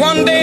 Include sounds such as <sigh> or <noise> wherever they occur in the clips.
One day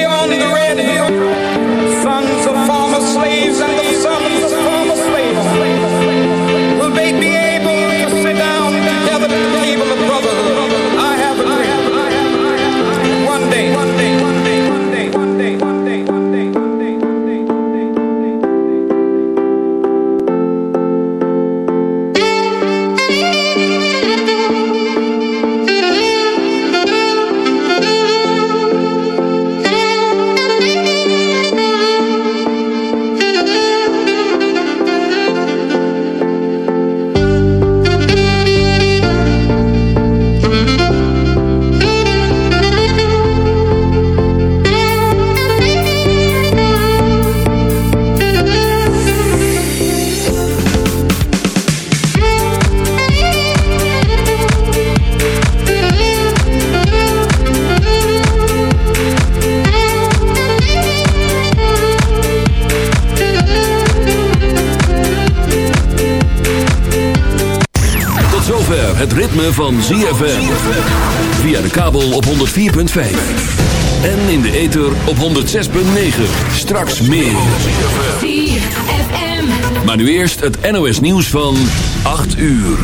ZFM. Via de kabel op 104.5. En in de ether op 106.9. Straks meer. Maar nu eerst het NOS nieuws van 8 uur.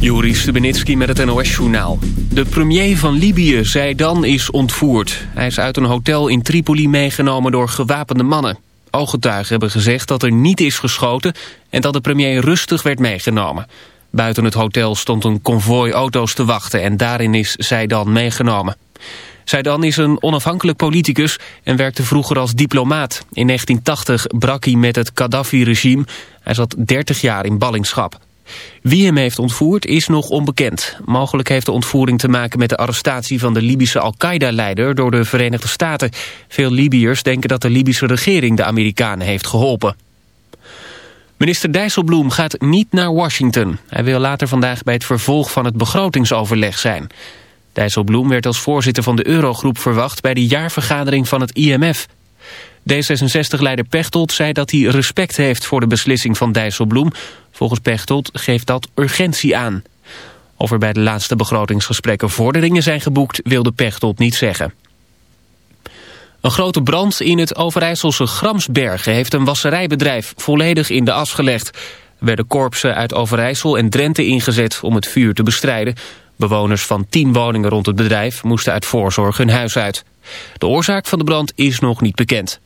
Joris Stubenitski met het NOS-journaal. De premier van Libië, Zeidan, is ontvoerd. Hij is uit een hotel in Tripoli meegenomen door gewapende mannen. Ooggetuigen hebben gezegd dat er niet is geschoten... en dat de premier rustig werd meegenomen. Buiten het hotel stond een konvooi auto's te wachten... en daarin is Zeidan meegenomen. Zeidan is een onafhankelijk politicus en werkte vroeger als diplomaat. In 1980 brak hij met het Gaddafi-regime. Hij zat 30 jaar in ballingschap. Wie hem heeft ontvoerd is nog onbekend. Mogelijk heeft de ontvoering te maken met de arrestatie van de Libische Al-Qaeda-leider door de Verenigde Staten. Veel Libiërs denken dat de Libische regering de Amerikanen heeft geholpen. Minister Dijsselbloem gaat niet naar Washington. Hij wil later vandaag bij het vervolg van het begrotingsoverleg zijn. Dijsselbloem werd als voorzitter van de Eurogroep verwacht bij de jaarvergadering van het IMF. D66-leider Pechtold zei dat hij respect heeft voor de beslissing van Dijsselbloem. Volgens Pechtold geeft dat urgentie aan. Of er bij de laatste begrotingsgesprekken vorderingen zijn geboekt, wilde Pechtold niet zeggen. Een grote brand in het Overijsselse Gramsbergen heeft een wasserijbedrijf volledig in de as gelegd. Er werden korpsen uit Overijssel en Drenthe ingezet om het vuur te bestrijden. Bewoners van tien woningen rond het bedrijf moesten uit voorzorg hun huis uit. De oorzaak van de brand is nog niet bekend.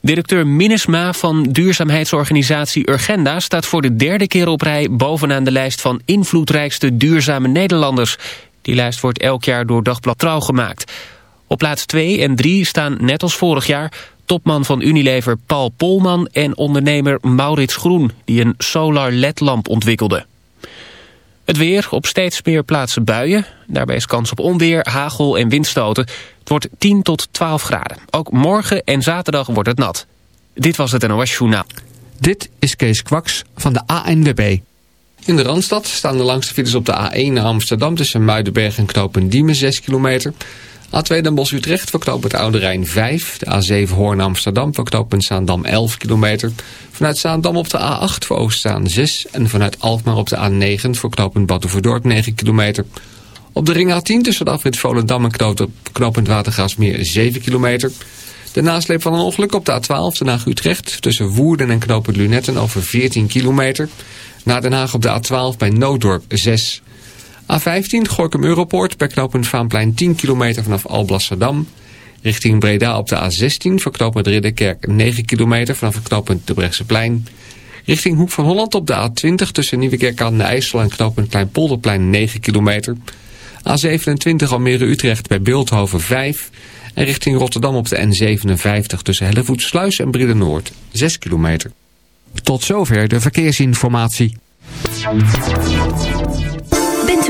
Directeur Minnesma van duurzaamheidsorganisatie Urgenda staat voor de derde keer op rij bovenaan de lijst van invloedrijkste duurzame Nederlanders. Die lijst wordt elk jaar door Dagblad Trouw gemaakt. Op plaats 2 en 3 staan net als vorig jaar topman van Unilever Paul Polman en ondernemer Maurits Groen die een solar LED-lamp ontwikkelde. Het weer, op steeds meer plaatsen buien. Daarbij is kans op onweer, hagel en windstoten. Het wordt 10 tot 12 graden. Ook morgen en zaterdag wordt het nat. Dit was het NOS Journaal. Dit is Kees Kwaks van de ANWB. In de Randstad staan de langste files op de A1 naar Amsterdam... tussen Muidenberg en Knopendiemen 6 kilometer. A2 Den Bosch-Utrecht voor knooppunt Oude Rijn 5. De A7 Hoorn Amsterdam voor knooppunt Zaandam 11 kilometer. Vanuit Zaandam op de A8 voor Oostzaan 6. En vanuit Alkmaar op de A9 voor knooppunt Battenverdorp 9 kilometer. Op de ring A10 tussen de afrit Volendam en knooppunt Watergraafsmeer 7 kilometer. De nasleep van een ongeluk op de A12 Den Haag-Utrecht... tussen Woerden en knooppunt Lunetten over 14 kilometer. Naar Den Haag op de A12 bij Nooddorp 6 A15 Gorkum Europoort bij knooppunt Vaanplein 10 kilometer vanaf Alblasserdam. Richting Breda op de A16 voor knooppunt Ridderkerk 9 kilometer vanaf het knooppunt de Brechtseplein. Richting Hoek van Holland op de A20 tussen Nieuwekerk aan de IJssel en knooppunt Kleinpolderplein 9 kilometer. A27 Almere-Utrecht bij Beeldhoven 5. En richting Rotterdam op de N57 tussen Hellevoetsluis en Bride-Noord 6 kilometer. Tot zover de verkeersinformatie.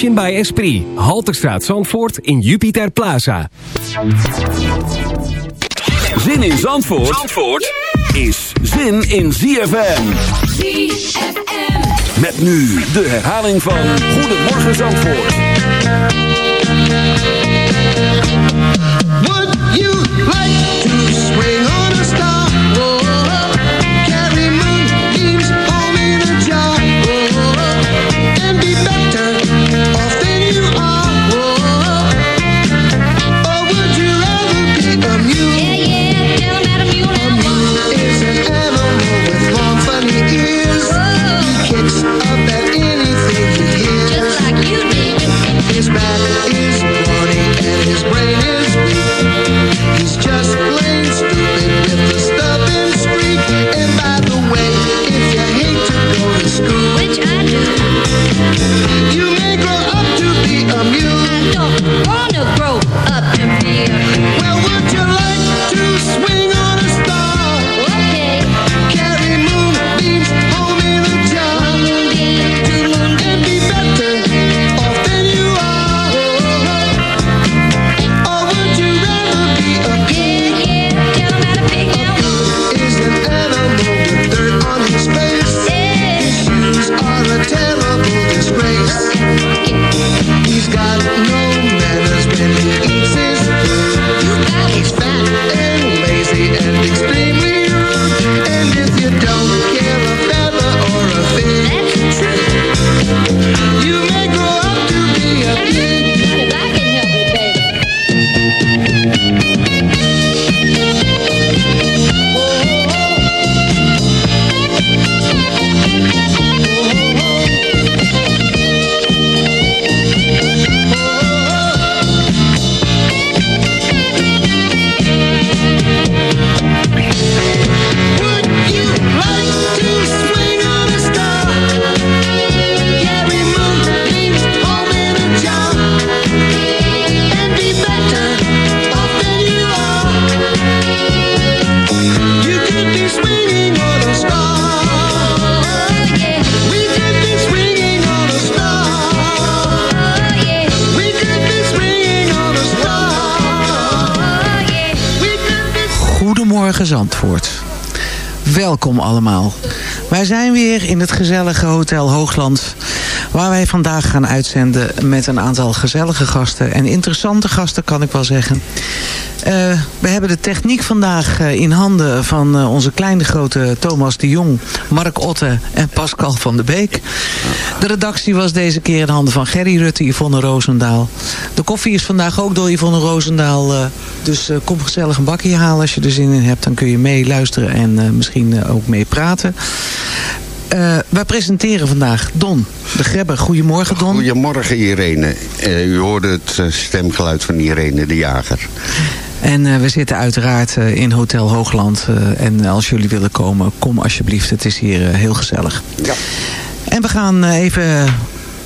Emotion by Esprit. Halterstraat Zandvoort in Jupiter Plaza. Zin in Zandvoort, Zandvoort is zin in ZFM. ZFM. Met nu de herhaling van Goedemorgen Zandvoort. Would you like Goedemorgen Zandvoort. Welkom allemaal. Wij zijn weer in het gezellige Hotel Hoogland... waar wij vandaag gaan uitzenden met een aantal gezellige gasten... en interessante gasten, kan ik wel zeggen. Eh, we hebben de techniek vandaag eh, in handen van eh, onze kleine grote Thomas de Jong, Mark Otte en Pascal van der Beek. De redactie was deze keer in handen van Gerry Rutte, Yvonne Roosendaal. De koffie is vandaag ook door Yvonne Roosendaal. dus kom gezellig een bakje halen als je er zin in hebt. Dan kun je mee luisteren en misschien ook mee praten. Wij presenteren vandaag Don de Grebber. Goedemorgen Don. Goedemorgen Irene. U hoorde het stemgeluid van Irene de Jager. En eh, we zitten uiteraard eh, in Hotel Hoogland. eh, en als jullie willen komen, kom alsjeblieft. Het is hier heel gezellig. Ja. En we gaan even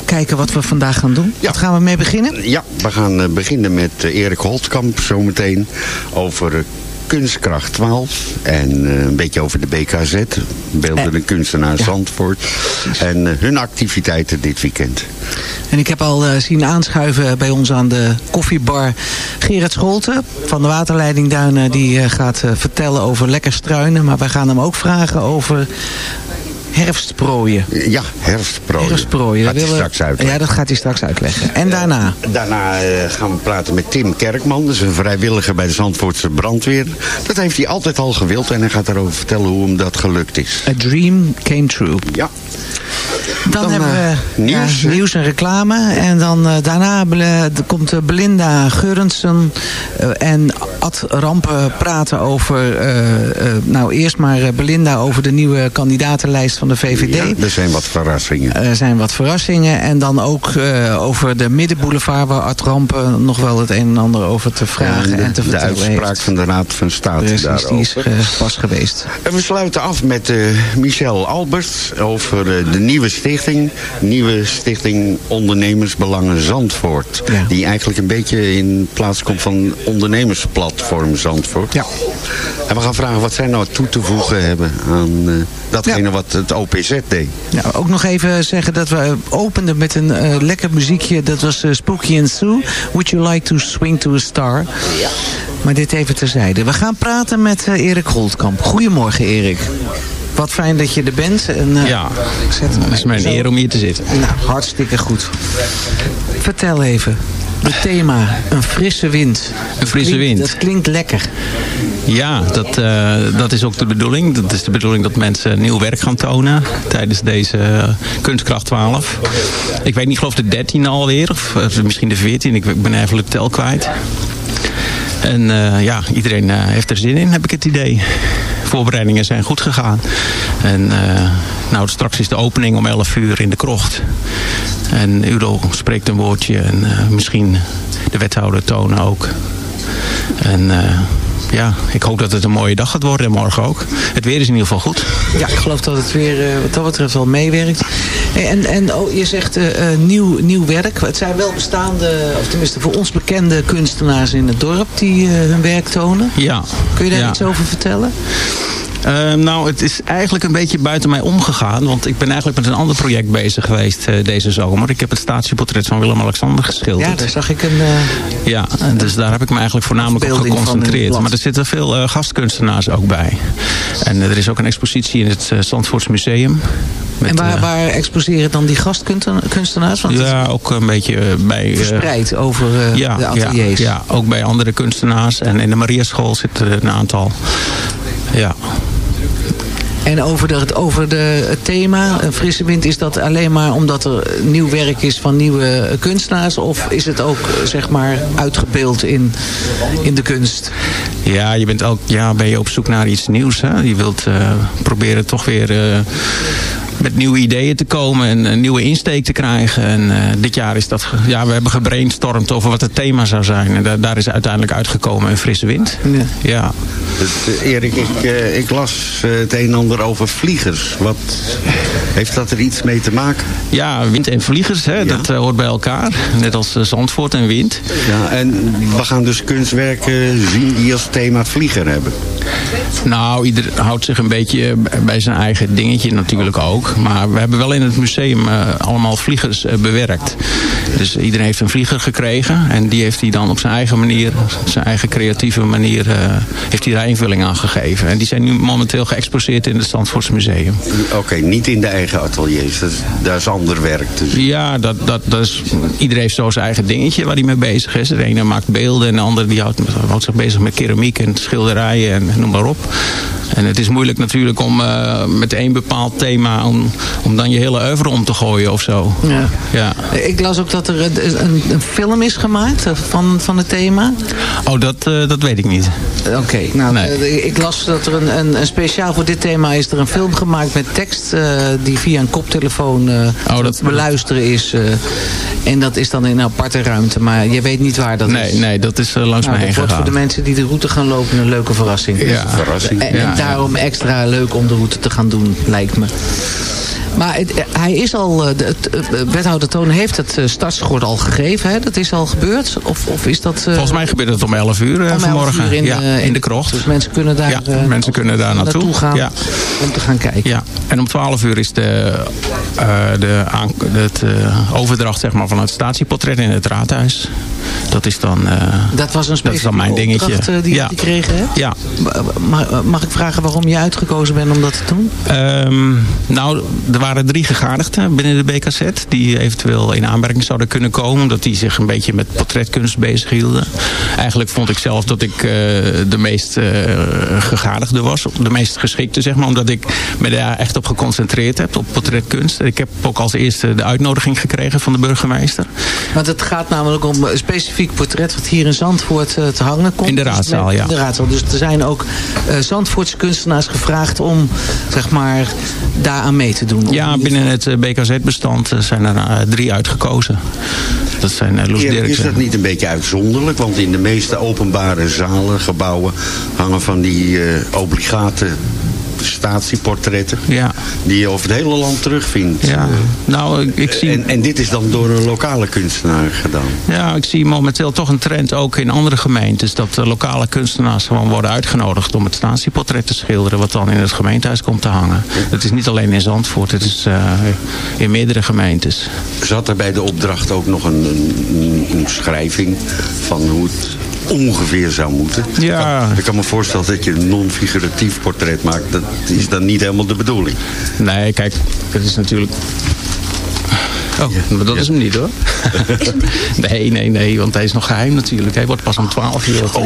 kijken wat we vandaag gaan doen. Wat gaan we mee beginnen? Ja, we gaan beginnen met Erik Holtkamp zometeen over Kunstkracht 12 en eh, een beetje over de BKZ, beeldende kunstenaar Zandvoort en eh, hun activiteiten dit weekend. En ik heb al eh, zien aanschuiven bij ons aan de koffiebar Gerard Scholten van de waterleiding Duinen. Die eh, gaat eh, vertellen over lekker struinen. Maar wij gaan hem ook vragen over herfstprooien. Ja, herfstprooien. Herfstprooien. Gaat We willen- straks uitleggen. Ja, dat gaat hij straks uitleggen. En daarna? Daarna eh, gaan we praten met Tim Kerkman. Dat is een vrijwilliger bij de Zandvoortse brandweer. Dat heeft hij altijd al gewild en hij gaat daarover vertellen hoe hem dat gelukt is. A dream came true. Ja. Dan, Dan, hebben we eh, nieuws, ja, hè? nieuws en reclame. En dan eh, daarna komt Belinda Geurensen en Ad Rampen praten over... nou, eerst maar Belinda over de nieuwe kandidatenlijst van de VVD. Ja, er zijn wat verrassingen. Er zijn wat verrassingen. En dan ook eh, over de Middenboulevard... waar Ad Rampen nog wel het een en ander over te vragen en, En de, te de vertellen uitspraak heeft. van de Raad van State Precies, daarover. die is eh, pas geweest. En we sluiten af met eh, Michel Albert over eh, de nieuwe stichting. Nieuwe stichting Ondernemersbelangen Zandvoort. Die eigenlijk een beetje in plaats komt van ondernemersplatform Zandvoort. Ja. En we gaan vragen wat zij nou toe te voegen hebben aan eh, datgene wat het OPZ deed. Nou, ook nog even zeggen dat we openden met een eh, lekker muziekje. Dat was eh, Spooky and Sue. Would you like to swing to a star? Ja. Maar dit even terzijde. We gaan praten met eh, Erik Holtkamp. Goedemorgen Erik. Wat fijn dat je er bent. En, eh, Ja, ik zet hem het is mijn eer om hier te zitten. Nou, hartstikke goed. Vertel even. Het thema, een frisse wind. Een frisse Klinkt- wind. Dat klinkt lekker. Ja, dat, eh, dat is ook de bedoeling. Dat is de bedoeling dat mensen nieuw werk gaan tonen tijdens deze eh, Kunstkracht 12. Ik weet niet, ik geloof de 13 alweer, of misschien de 14. Ik ben even de tel kwijt. En eh, ja, iedereen eh, heeft er zin in, heb ik het idee. Voorbereidingen zijn goed gegaan. En eh, nou, straks is de opening om 11 uur in de krocht. En Udo spreekt een woordje en misschien de wethouder tonen ook. En ja, ik hoop dat het een mooie dag gaat worden en morgen ook. Het weer is in ieder geval goed. Ja, ik geloof dat het weer eh, wat dat betreft wel meewerkt. Hey, En, en oh, je zegt eh, eh, nieuw, nieuw werk. Het zijn wel bestaande, of tenminste voor ons bekende kunstenaars in het dorp die eh, hun werk tonen. Ja. Kun je daar Ja. iets over vertellen? Eh, nou, het is eigenlijk een beetje buiten mij omgegaan. Want ik ben eigenlijk met een ander project bezig geweest eh, deze zomer. Ik heb het statieportret van Willem-Alexander geschilderd. Ja, daar zag ik een... eh, Ja, dus daar heb ik me eigenlijk voornamelijk op geconcentreerd. Maar er zitten veel eh, gastkunstenaars ook bij. En er is ook een expositie in het Zandvoorts Museum. En waar, waar exposeren dan die gastkunstenaars? Want ja, ook een beetje bij... verspreid over ja, de ateliers. Ja, ja, ook bij andere kunstenaars. En in de Mariaschool zitten er een aantal. Ja. En over, over de, het thema, frisse wind, is dat alleen maar omdat er nieuw werk is van nieuwe kunstenaars? Of is het ook, zeg maar, uitgebeeld in, in de kunst? Ja, je bent ook ja, ben je op zoek naar iets nieuws. Hè? Je wilt eh, proberen toch weer eh, met nieuwe ideeën te komen en een nieuwe insteek te krijgen. En eh, dit jaar is dat, ja, we hebben gebrainstormd over wat het thema zou zijn. En daar, daar is uiteindelijk uitgekomen een frisse wind. Ja. ja. Eh, Erik, ik, eh, ik las eh, het een en ander over vliegers. Wat, heeft dat er iets mee te maken? Ja, wind en vliegers, hè, dat eh, hoort bij elkaar. Net als eh, Zandvoort en wind. Ja, en we gaan dus kunstwerken zien die als thema vlieger hebben. Nou, ieder houdt zich een beetje eh, bij zijn eigen dingetje natuurlijk ook. Maar we hebben wel in het museum eh, allemaal vliegers eh, bewerkt. Dus iedereen heeft een vlieger gekregen. En die heeft hij dan op zijn eigen manier, zijn eigen creatieve manier, eh, heeft hij daar invulling aan gegeven. En die zijn nu momenteel geëxposeerd in het Zandvoorts Museum. Oké, niet in de eigen ateliers. Dat, is- daar is ander werk zien. Ja, dat, dat, dat is, iedereen heeft zo zijn eigen dingetje waar hij mee bezig is. De ene maakt beelden en de ander die houdt, houdt zich bezig met keramiek en schilderijen en noem maar op. En het is moeilijk natuurlijk om eh, met één bepaald thema, om, om dan je hele oeuvre om te gooien of zo. Ja. Ja. Ik las ook dat er een, een, een film is gemaakt eh, van, van het thema. Oh, dat, eh, dat weet ik niet. Oké, nou, eh, ik las dat er een, een, een speciaal voor dit thema is er een film gemaakt met tekst eh, die via een koptelefoon eh, te beluisteren is. eh, en dat is dan in een aparte ruimte, maar je weet niet waar dat Nee, is. nee, dat is eh, langs Nou, mij heen dat wordt voor gegaan. de mensen die de route gaan lopen een leuke verrassing. Ja. Verrassing. En, en Ja, ja. Daarom extra leuk om de route te gaan doen, lijkt me. Maar het- hij is al, eh, de, het, eh, wethouder Toon heeft het eh, startschort al gegeven. Hè? Dat is al gebeurd? Of, of is dat... Volgens mij gebeurt het om 11 uur om 11 vanmorgen. uur in, ja, in de krocht. Dus mensen kunnen daar, Ja, mensen kunnen daar naartoe, gaan Ja. om te gaan kijken. Ja, en om 12 uur is de, eh, de, aan, het overdracht zeg maar, van het statieportret in het raadhuis. Dat is dan, eh, Dat was een dat is dan specifieke mijn dingetje. opdracht eh, die ja. je gekregen hebt? Ja. Mag, mag ik vragen waarom je uitgekozen bent om dat te doen? Ehm, nou, er waren drie gegadigden binnen de BKZ die eventueel in aanmerking zouden kunnen komen. Omdat die zich een beetje met portretkunst bezighielden. Eigenlijk vond ik zelf dat ik eh, de meest eh, gegadigde was. De meest geschikte, zeg maar. Omdat ik me daar echt op geconcentreerd heb, op portretkunst. Ik heb ook als eerste de uitnodiging gekregen van de burgemeester. Want het gaat namelijk om specifiek portret wat hier in Zandvoort eh, te hangen komt. In de Dus raadzaal, met- ja. In de raadzaal. Dus er zijn ook eh Zandvoortse kunstenaars gevraagd om zeg maar, daaraan mee te doen. Ja, binnen het eh, BKZ-bestand zijn er drie uitgekozen. Dat zijn eh, Loes Ja, is Dirksen. dat niet een beetje uitzonderlijk? Want in de meeste openbare zalen, gebouwen... hangen van die eh, obligate statieportretten... Ja. die je over het hele land terugvindt. Ja, nou, ik, ik zie... En, en dit is dan door een lokale kunstenaar gedaan. Ja, ik zie momenteel toch een trend ook in andere gemeentes... dat de lokale kunstenaars gewoon worden uitgenodigd... om het statieportret te schilderen... wat dan in het gemeentehuis komt te hangen. Het is niet alleen in Zandvoort, het is eh, in meerdere gemeentes. Zat er bij de opdracht ook nog een, een, een omschrijving van hoe het ongeveer zou moeten? Ja. Ik kan, ik kan me voorstellen dat je een non-figuratief portret maakt. Dat is dan niet helemaal de bedoeling. Nee, kijk, het is natuurlijk... Oh, maar dat is hem niet hoor. <laughs> nee, nee, nee, want hij is nog geheim natuurlijk. Hij wordt pas om 12 uur. Oh,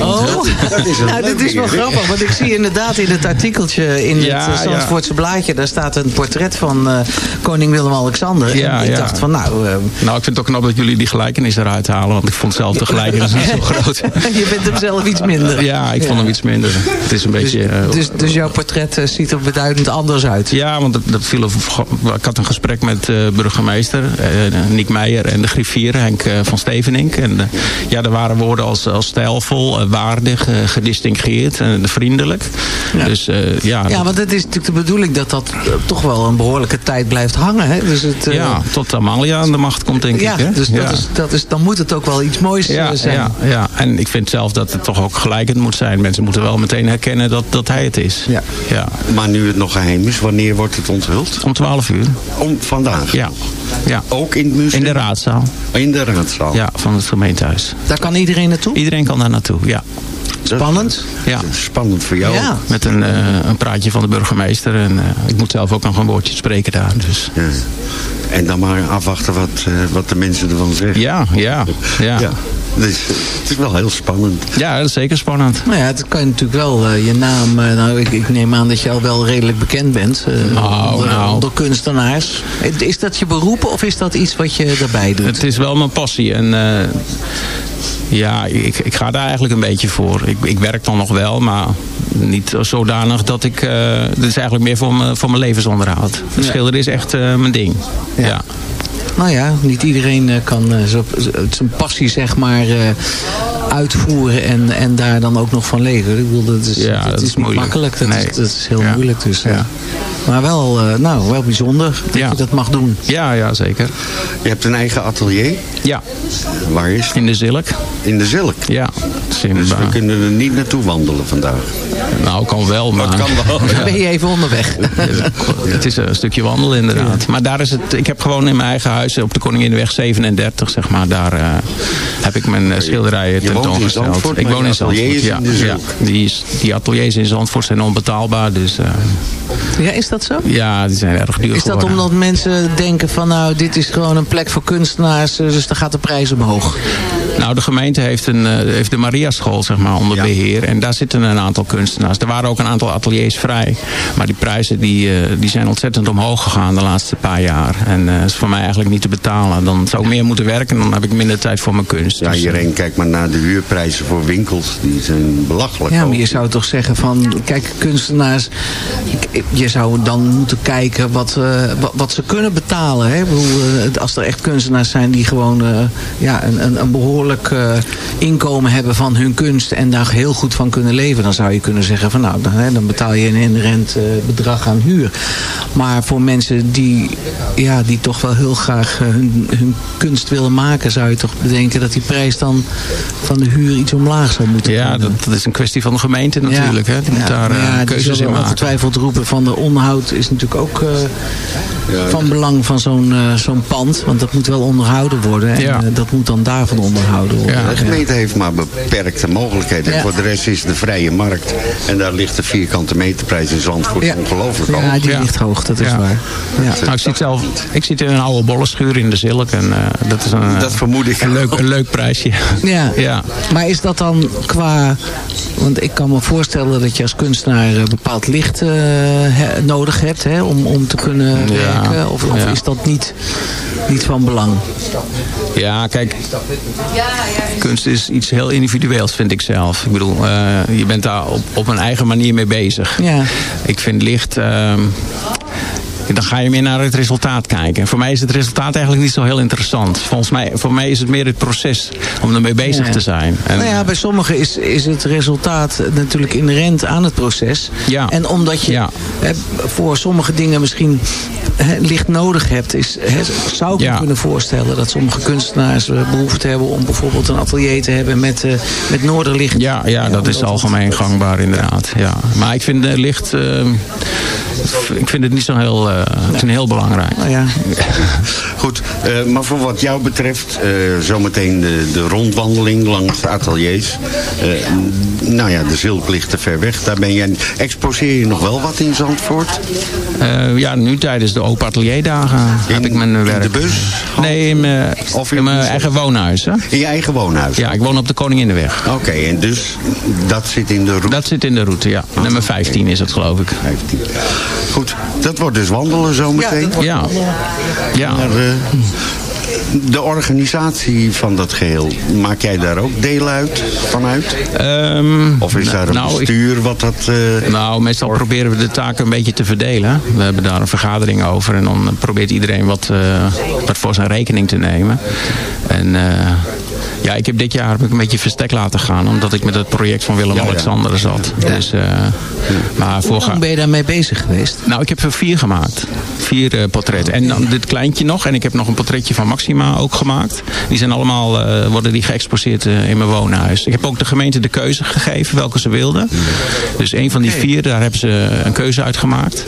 nou, dit is wel grappig, want ik zie inderdaad in het artikeltje in Ja, het eh, Zandvoortse blaadje, daar staat een portret van eh, koning Willem-Alexander. Ja, en ik ja. dacht van nou, eh, Nou, ik vind het ook knap dat jullie die gelijkenis eruit halen. Want ik vond zelf de gelijkenis niet zo <laughs> groot. je bent hem zelf iets minder. Ja, ik vond Ja. hem iets minder. Het is een Dus, beetje... dus, dus jouw portret ziet er beduidend anders uit. Ja, want dat, dat viel ik had een gesprek met de burgemeester, eh, Niek Meijer en de griffier Henk eh, van Stevenink. En eh, ja, er waren woorden als, als stijlvol, eh, waardig, eh, gedistingeerd en vriendelijk. Dus eh, ja, Ja, want het is natuurlijk de bedoeling dat dat eh, toch wel een behoorlijke tijd blijft hangen. Hè? Dus het, eh, ja, tot Amalia aan de macht komt, denk ja, ik. Hè? dus ja. Dat is, dat is, dan moet het ook wel iets moois eh, ja, zijn. ja, ja, en ik vind zelf dat het toch ook gelijkend moet zijn. Mensen moeten wel meteen herkennen dat, dat hij het is. Ja. Ja. Maar nu het nog geheim is, wanneer wordt het onthuld? Om 12 uur. Om vandaag? Ja. ja. Ook in het museum? In de raadzaal. In de raadzaal? Ja, van het gemeentehuis. Daar kan iedereen naartoe? Iedereen kan daar naartoe, ja. Spannend? Ja. Spannend voor jou. Ja. Met een, eh, een praatje van de burgemeester. En eh, ik moet zelf ook nog een woordje spreken daar. Dus. Ja. En dan maar afwachten wat, eh, wat de mensen ervan zeggen. Ja, ja, ja. Ja. Dus het is wel heel spannend. Ja, dat is zeker spannend. Nou ja, het kan je natuurlijk wel eh, je naam... eh, nou, ik, ik neem aan dat je al wel redelijk bekend bent. eh, Nou, onder, nou. onder kunstenaars. Is dat je beroep of is dat iets wat je erbij doet? Het is wel mijn passie. En eh, ja, ik, ik ga daar eigenlijk een beetje voor. Ik, ik werk dan nog wel, maar niet zodanig dat ik... eh dit is eigenlijk meer voor, mijn voor mijn levensonderhoud. Ja. Schilderen is echt eh, mijn ding. Ja. Nou ja, niet iedereen eh, kan eh, zijn passie zeg maar eh, uitvoeren en, en daar dan ook nog van leven. Ik bedoel, dat is, Ja, dat dat is is niet moeilijk. makkelijk. Dat, Nee. is, dat is heel Ja. moeilijk. Dus, Ja. Maar wel, eh, nou, wel bijzonder dat Ja. je dat mag doen. Ja, ja, zeker. Je hebt een eigen atelier. Ja. Waar is het? In de Zilk. In de Zilk? Ja. Dus we kunnen er niet naartoe wandelen vandaag. Nou, kan wel, maar... kan wel. <laughs> Dan ben je even onderweg. <laughs> Het is een stukje wandelen inderdaad. Maar daar is het, ik heb gewoon in mijn eigen huis op de Koninginweg 37, zeg maar, daar eh, heb ik mijn eh, schilderijen tentoongesteld. Ik woon in Zandvoort, ja. in ja. Die, is, die ateliers in Zandvoort zijn onbetaalbaar, dus eh, Ja, is dat zo? ja, die zijn erg duur Is dat geworden. omdat mensen denken van nou, dit is gewoon een plek voor kunstenaars, dus dan gaat de prijs omhoog? Nou, de gemeente heeft, een, eh, heeft de Maria School zeg maar, onder beheer. En daar zitten een aantal kunstenaars. Er waren ook een aantal ateliers vrij. Maar die prijzen die, eh, die zijn ontzettend omhoog gegaan de laatste paar jaar. En eh, is voor mij eigenlijk niet te betalen. Dan zou ik meer moeten werken en dan heb ik minder tijd voor mijn kunst. Ja, Dus, iedereen kijkt maar naar de huurprijzen voor winkels. Die zijn belachelijk Ja, maar je zou toch zeggen van, kijk, kunstenaars, je zou dan moeten kijken wat, eh, wat, wat ze kunnen betalen. Hè? Bedoel, als er echt kunstenaars zijn die gewoon eh, ja, een, een, een behoorlijk eh, inkomen hebben van hun kunst en daar heel goed van kunnen leven, dan zou je kunnen zeggen van nou, dan, hè, dan betaal je een inherent eh, bedrag aan huur. Maar voor mensen die, ja, die toch wel heel graag eh, hun, hun kunst willen maken, zou je toch bedenken dat die prijs dan van de huur iets omlaag zou moeten ja, dat, dat is een kwestie van de gemeente natuurlijk. Hè. Die moet daar ja, keuzes in maken. ongetwijfeld roepen van de onderhoud is natuurlijk ook eh, van belang van zo'n zo'n pand. Want dat moet wel onderhouden worden. En Ja. dat moet dan daarvan onderhouden worden. De gemeente heeft maar beperkte mogelijkheden. Ja. Voor de rest is de vrije markt. En daar ligt de vierkante meterprijs in Zandvoort ongelooflijk hoog. Ja, die ligt hoog, dat is Ja. waar. Ja. Nou, ik, zit zelf, ik zit in een oude bollenschuur in de Zilk. En eh, dat is een, eh, Dat vermoed ik. een, leuk, een leuk prijsje. Ja. ja. Maar is dat dan qua... Want ik kan me voorstellen dat je als kunstenaar eh, bepaald licht eh, he- nodig hebt hè, om, om te kunnen Ja. werken. Of, of Ja. is dat niet, niet van belang? Ja, kijk, kunst is iets heel individueels, vind ik zelf. Ik bedoel, eh, je bent daar op, op een eigen manier mee bezig. Ja. Ik vind licht... ehm, dan ga je meer naar het resultaat kijken. En voor mij is het resultaat eigenlijk niet zo heel interessant. Volgens mij, voor mij is het meer het proces om ermee bezig Ja. te zijn. En, nou ja, bij sommigen is, is het resultaat natuurlijk inherent aan het proces. Ja. En omdat je hè, voor sommige dingen misschien hè, licht nodig hebt, is, hè, zou ik me kunnen voorstellen dat sommige kunstenaars eh, behoefte hebben om bijvoorbeeld een atelier te hebben met, eh, met noorderlicht. Ja, ja, dat is algemeen gangbaar inderdaad. Ja. Maar ik vind eh, licht... ik vind het niet zo heel, eh, het heel belangrijk. Nou ja. <laughs> Goed, eh, maar voor wat jou betreft, eh, zometeen de, de rondwandeling langs de ateliers. Eh, nou ja, de zilk ligt te ver weg. Daar ben jij, exposeer je nog wel wat in Zandvoort? Eh, ja, nu tijdens de open atelierdagen heb ik mijn werk. In de bus? Nee, in mijn, Of in mijn eigen woonhuis. Hè? In je eigen woonhuis? Ja, ik woon op de Koninginnenweg. Oké, en dus dat zit in de route? Dat zit in de route, ja. Nummer 15 is het, geloof ik. 15. Goed, dat wordt dus wandelen zometeen? Ja. Ja. Maar, eh, de organisatie van dat geheel, maak jij daar ook deel uit, vanuit? of is daar een nou, ik- bestuur wat dat... eh, Nou, meestal proberen we de taken een beetje te verdelen. We hebben daar een vergadering over. En dan probeert iedereen wat, eh, wat voor zijn rekening te nemen. En eh, ja, ik heb dit jaar heb ik een beetje verstek laten gaan. Omdat ik met het project van Willem-Alexander zat. Dus, eh, maar Hoe lang ben je daarmee bezig geweest? Nou, ik heb er vier gemaakt. Vier eh, portretten. En dan dit kleintje nog. En ik heb nog een portretje van Maxima ook gemaakt. Die zijn allemaal, eh, worden die geëxposeerd eh, in mijn woonhuis. Ik heb ook de gemeente de keuze gegeven welke ze wilden. Dus een van die vier, daar hebben ze een keuze uit gemaakt.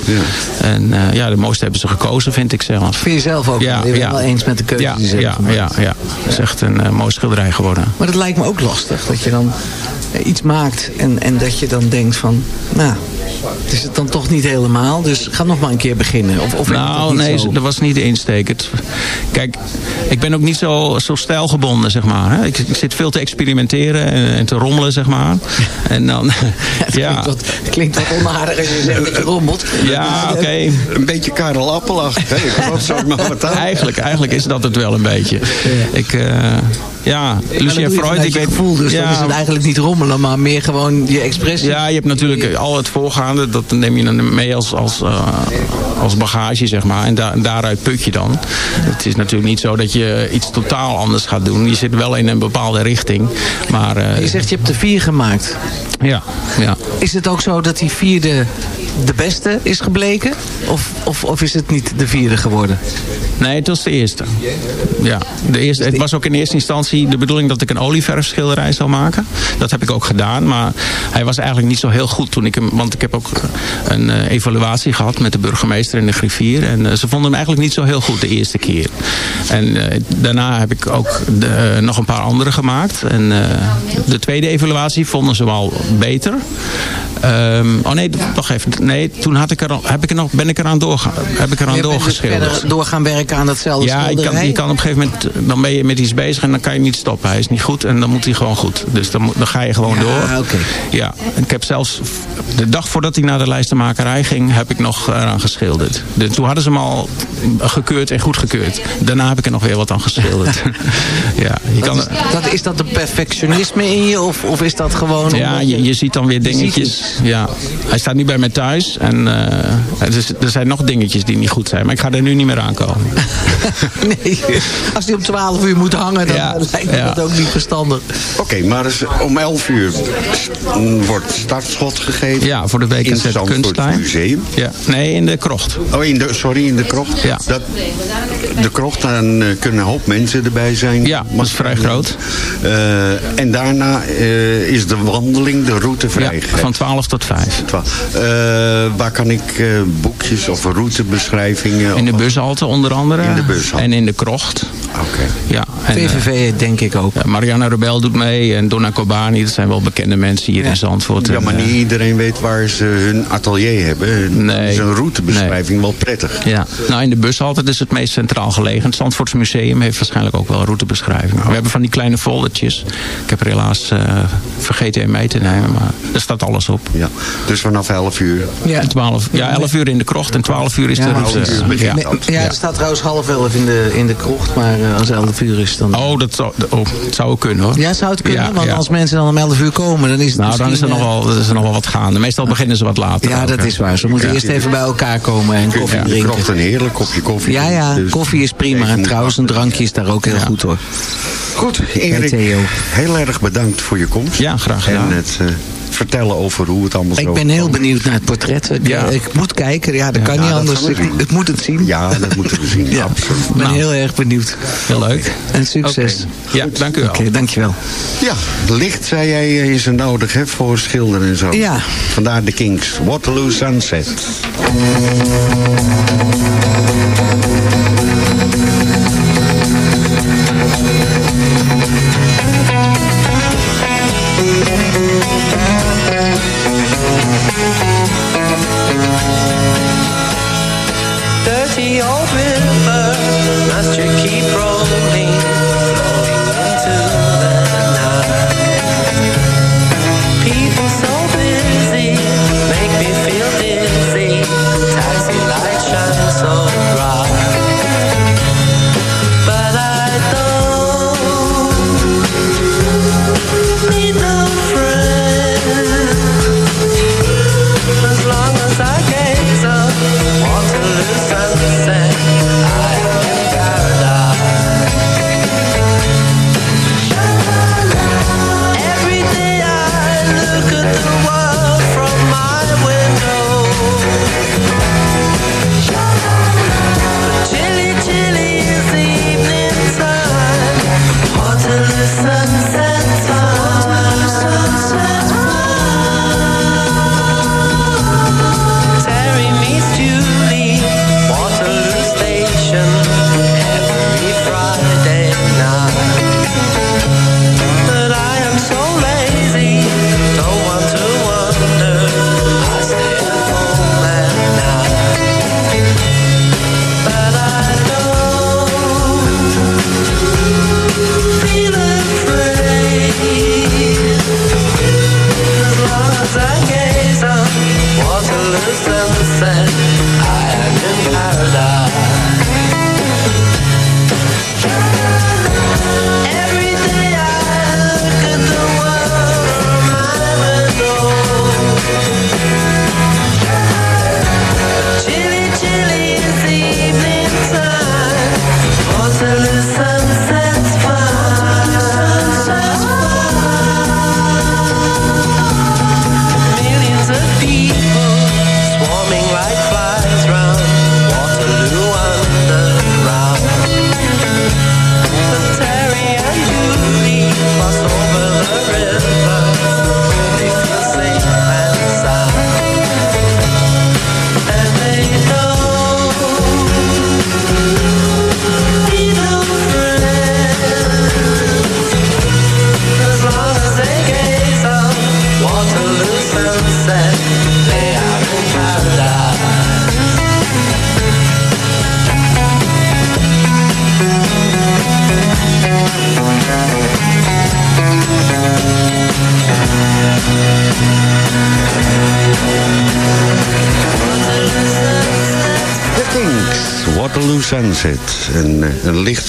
En eh, ja, de mooiste hebben ze gekozen, vind ik zelf. Vind je zelf ook? Ja, wel eens met de keuze Ja, die ze hebben ja, gemaakt. ja, ja. Is echt een eh, mooi schilderij geworden. Maar dat lijkt me ook lastig. Dat je dan eh, iets maakt en, en dat je dan denkt van... Nou, het is het dan toch niet helemaal. Dus ga nog maar een keer beginnen. Of, of Nou, nee, zo? dat was niet de insteek. Het, kijk, ik ben ook niet zo, zo stijlgebonden, zeg maar. Hè. Ik, ik zit veel te experimenteren en, en te rommelen, zeg maar. <laughs> En dan, <laughs> ja. Klinkt wat, klinkt wat onaardig als je zegt dat je rommelt. Ja, oké. Een beetje Karel Appelachtig, hè? Ik geloof <laughs> zo maar wat aan. Eigenlijk, eigenlijk is dat het wel een beetje. Ik, eh, ja, Lucien je Freud, ik weet... gevoel, dus dan ja, is het eigenlijk niet rommelen, maar meer gewoon je expressie. Ja, je hebt natuurlijk al het voorgaande, dat neem je dan mee als, als, eh, als bagage, zeg maar. En da- daaruit put je dan. Het is natuurlijk niet zo dat je iets totaal anders gaat doen. Je zit wel in een bepaalde richting. Maar eh, Je zegt je hebt de vier gemaakt. ja, ja. Is het ook zo dat die vierde de beste is gebleken? Of, of, of is het niet de vierde geworden? Nee, het was de eerste. Ja, de eerste, het was ook in eerste instantie de bedoeling dat ik een olieverfschilderij zou maken. Dat heb ik ook gedaan, maar hij was eigenlijk niet zo heel goed toen ik hem... Want ik heb ook een eh, evaluatie gehad met de burgemeester en de griffier. En eh, ze vonden hem eigenlijk niet zo heel goed de eerste keer. En eh, daarna heb ik ook de, nog een paar andere gemaakt. En de tweede evaluatie vonden ze wel beter. Ehm, oh nee, nog even. Nee, toen had ik er heb ik er nog, ben ik eraan doorgaan. Heb ik eraan Je dus doorgeschilderd. verder door gaan werken aan datzelfde Ja, je schilderij? kan, je kan op een gegeven moment, dan ben je met iets bezig en dan kan je niet stoppen. Hij is niet goed en dan moet hij gewoon goed. Dus dan, dan ga je gewoon Ja, door. oké. Ja, ik heb zelfs, de dag voordat hij naar de lijstenmakerij ging, heb ik nog eraan geschilderd. Dus toen hadden ze hem al gekeurd en goedgekeurd. Daarna heb ik er nog weer wat aan geschilderd. <laughs> ja, je kan, Dat is, dat, is dat een perfectionisme in je? Of, of is dat gewoon... ja, je, je ziet dan weer dingetjes. Ja, hij staat niet bij mij thuis. En eh, er, er zijn nog dingetjes die niet goed zijn. Maar ik ga er nu niet meer aankomen. <laughs> Nee, als die om 12 uur moet hangen, dan Ja, <laughs> lijkt me ja. dat ook niet verstandig. Oké, maar dus om 11 uur wordt startschot gegeven. Ja, voor de in WKZ het Zandvoort Kunsttuin. Museum. Ja, nee, in de krocht. Oh, in de, sorry, in de krocht. Ja. Dat, de krocht, dan eh, kunnen een hoop mensen erbij zijn. Ja, dat is vrij groot. Eh, en daarna eh, is de wandeling, de route Ja, vrijgegeven. van 12 tot 5. Twa- Eh, waar kan ik eh, boekjes of routebeschrijvingen... In de bushalte onder andere. In de bushalte. En in de krocht. Oké. Ja, en, eh, VVV denk ik ook. ja, Mariana Rebel doet mee en Donna Kobani. Dat zijn wel bekende mensen hier in Zandvoort. Ja, maar eh, niet iedereen weet waar ze hun atelier hebben. Dan Nee. is een routebeschrijving wel prettig. Ja, nou in de bushalte is het meest centraal gelegen. Het Zandvoorts Museum heeft waarschijnlijk ook wel routebeschrijvingen. We hebben van die kleine foldertjes. Ik heb er helaas eh, vergeten een mee te nemen, maar er staat alles op. Ja. Dus vanaf 11 uur. Ja. 12, ja, 11 uur in de krocht en 12 uur is de Ja, route. Ja. Er staat trouwens half elf in de, in de krocht, maar eh, als 11 uur is dan... Oh, dat zou, oh, het zou ook kunnen hoor. Ja, zou het kunnen? Ja, want ja. als mensen dan om 11 uur komen, dan is het Nou, dan is er, nog eh, wel, er is er nog wel wat gaande. Meestal beginnen ze wat later. Ja, ook, dat hè. is waar. Ze moeten Ja. eerst even bij elkaar komen en koffie drinken. krocht een heerlijk kopje koffie. Ja, ja, Dus koffie is prima. En trouwens, een drankje is daar ook heel Ja. goed hoor. Goed, Erik. Theo. Heel erg bedankt voor je komst. Ja, graag gedaan. En het eh, vertellen over hoe het allemaal zo... Ik ben heel benieuwd naar het portret. Ik, Ja. eh, ik moet kijken. Ja, dat kan Ja, niet dat anders. Ik, zien. ik moet het zien. Ja, dat moeten we zien. <laughs> Ja. Absoluut. Ik ben Nou. heel erg benieuwd. Heel leuk. En succes. Ja, dank u wel. Oké, dankjewel. Ja, licht, zei jij, eh, is er nodig hè, voor schilderen en zo. Ja. Vandaar de Kings. Waterloo Sunset.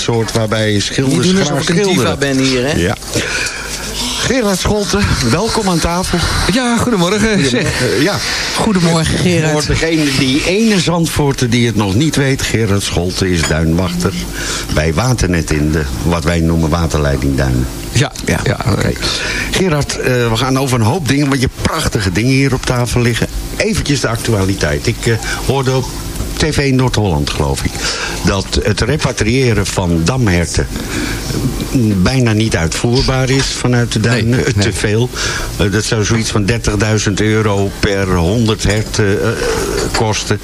Lichtsoort waarbij schilders Die doen graag alsof ik een diva schilderen. ben hier, hè? Ja. Gerard Scholten, welkom aan tafel. Ja, goedemorgen. Eh, ja. Goedemorgen, Gerard. Voor degene, die ene Zandvoorter die het nog niet weet... Gerard Scholten is duinwachter bij Waternet in de, wat wij noemen waterleiding Duinen. Ja, ja. ja Oké. Gerard, eh, we gaan over een hoop dingen, want je prachtige dingen hier op tafel liggen. Eventjes de actualiteit. Ik eh, hoorde op TV Noord-Holland, geloof ik, dat het repatriëren van damherten bijna niet uitvoerbaar is vanuit de duinen. Te veel. Eh, dat zou zoiets van 30.000 euro per 100 herten eh, kosten.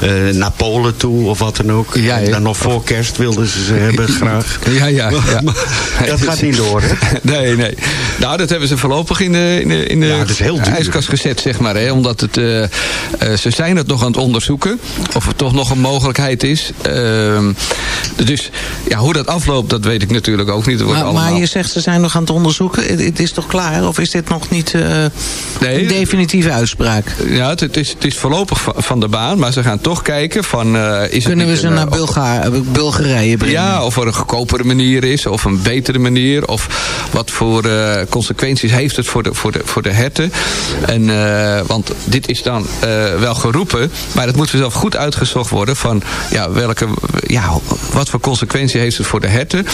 Eh, naar Polen toe of wat dan ook. En dan nog voor kerst wilden ze ze hebben <laughs> graag. Ja, ja. ja. dat gaat niet door, hè? <laughs> Nee, nee. Nou, dat hebben ze voorlopig in de, in de, in de Ja, ijskast gezet, zeg maar. Hè, omdat het, ze zijn het nog aan het onderzoeken. Of toch nog een mogelijkheid is. Ehm, dus ja, hoe dat afloopt, dat weet ik natuurlijk ook niet. Maar, allemaal... maar je zegt ze zijn nog aan het onderzoeken. Het, het is toch klaar? Of is dit nog niet eh, een definitieve uitspraak? Ja, het, het is, het is voorlopig va- van de baan, maar ze gaan toch kijken van... eh, is het Kunnen we ze een, naar eh, Bulga eh, Bulgarije brengen? Ja, of er een goedkopere manier is, of een betere manier. Of wat voor eh, consequenties heeft het voor de, voor de, voor de herten. En, eh, want dit is dan eh, wel geroepen, maar het moet zelf goed uitgezocht worden van ja, welke, ja, wat voor consequentie heeft het voor de herten.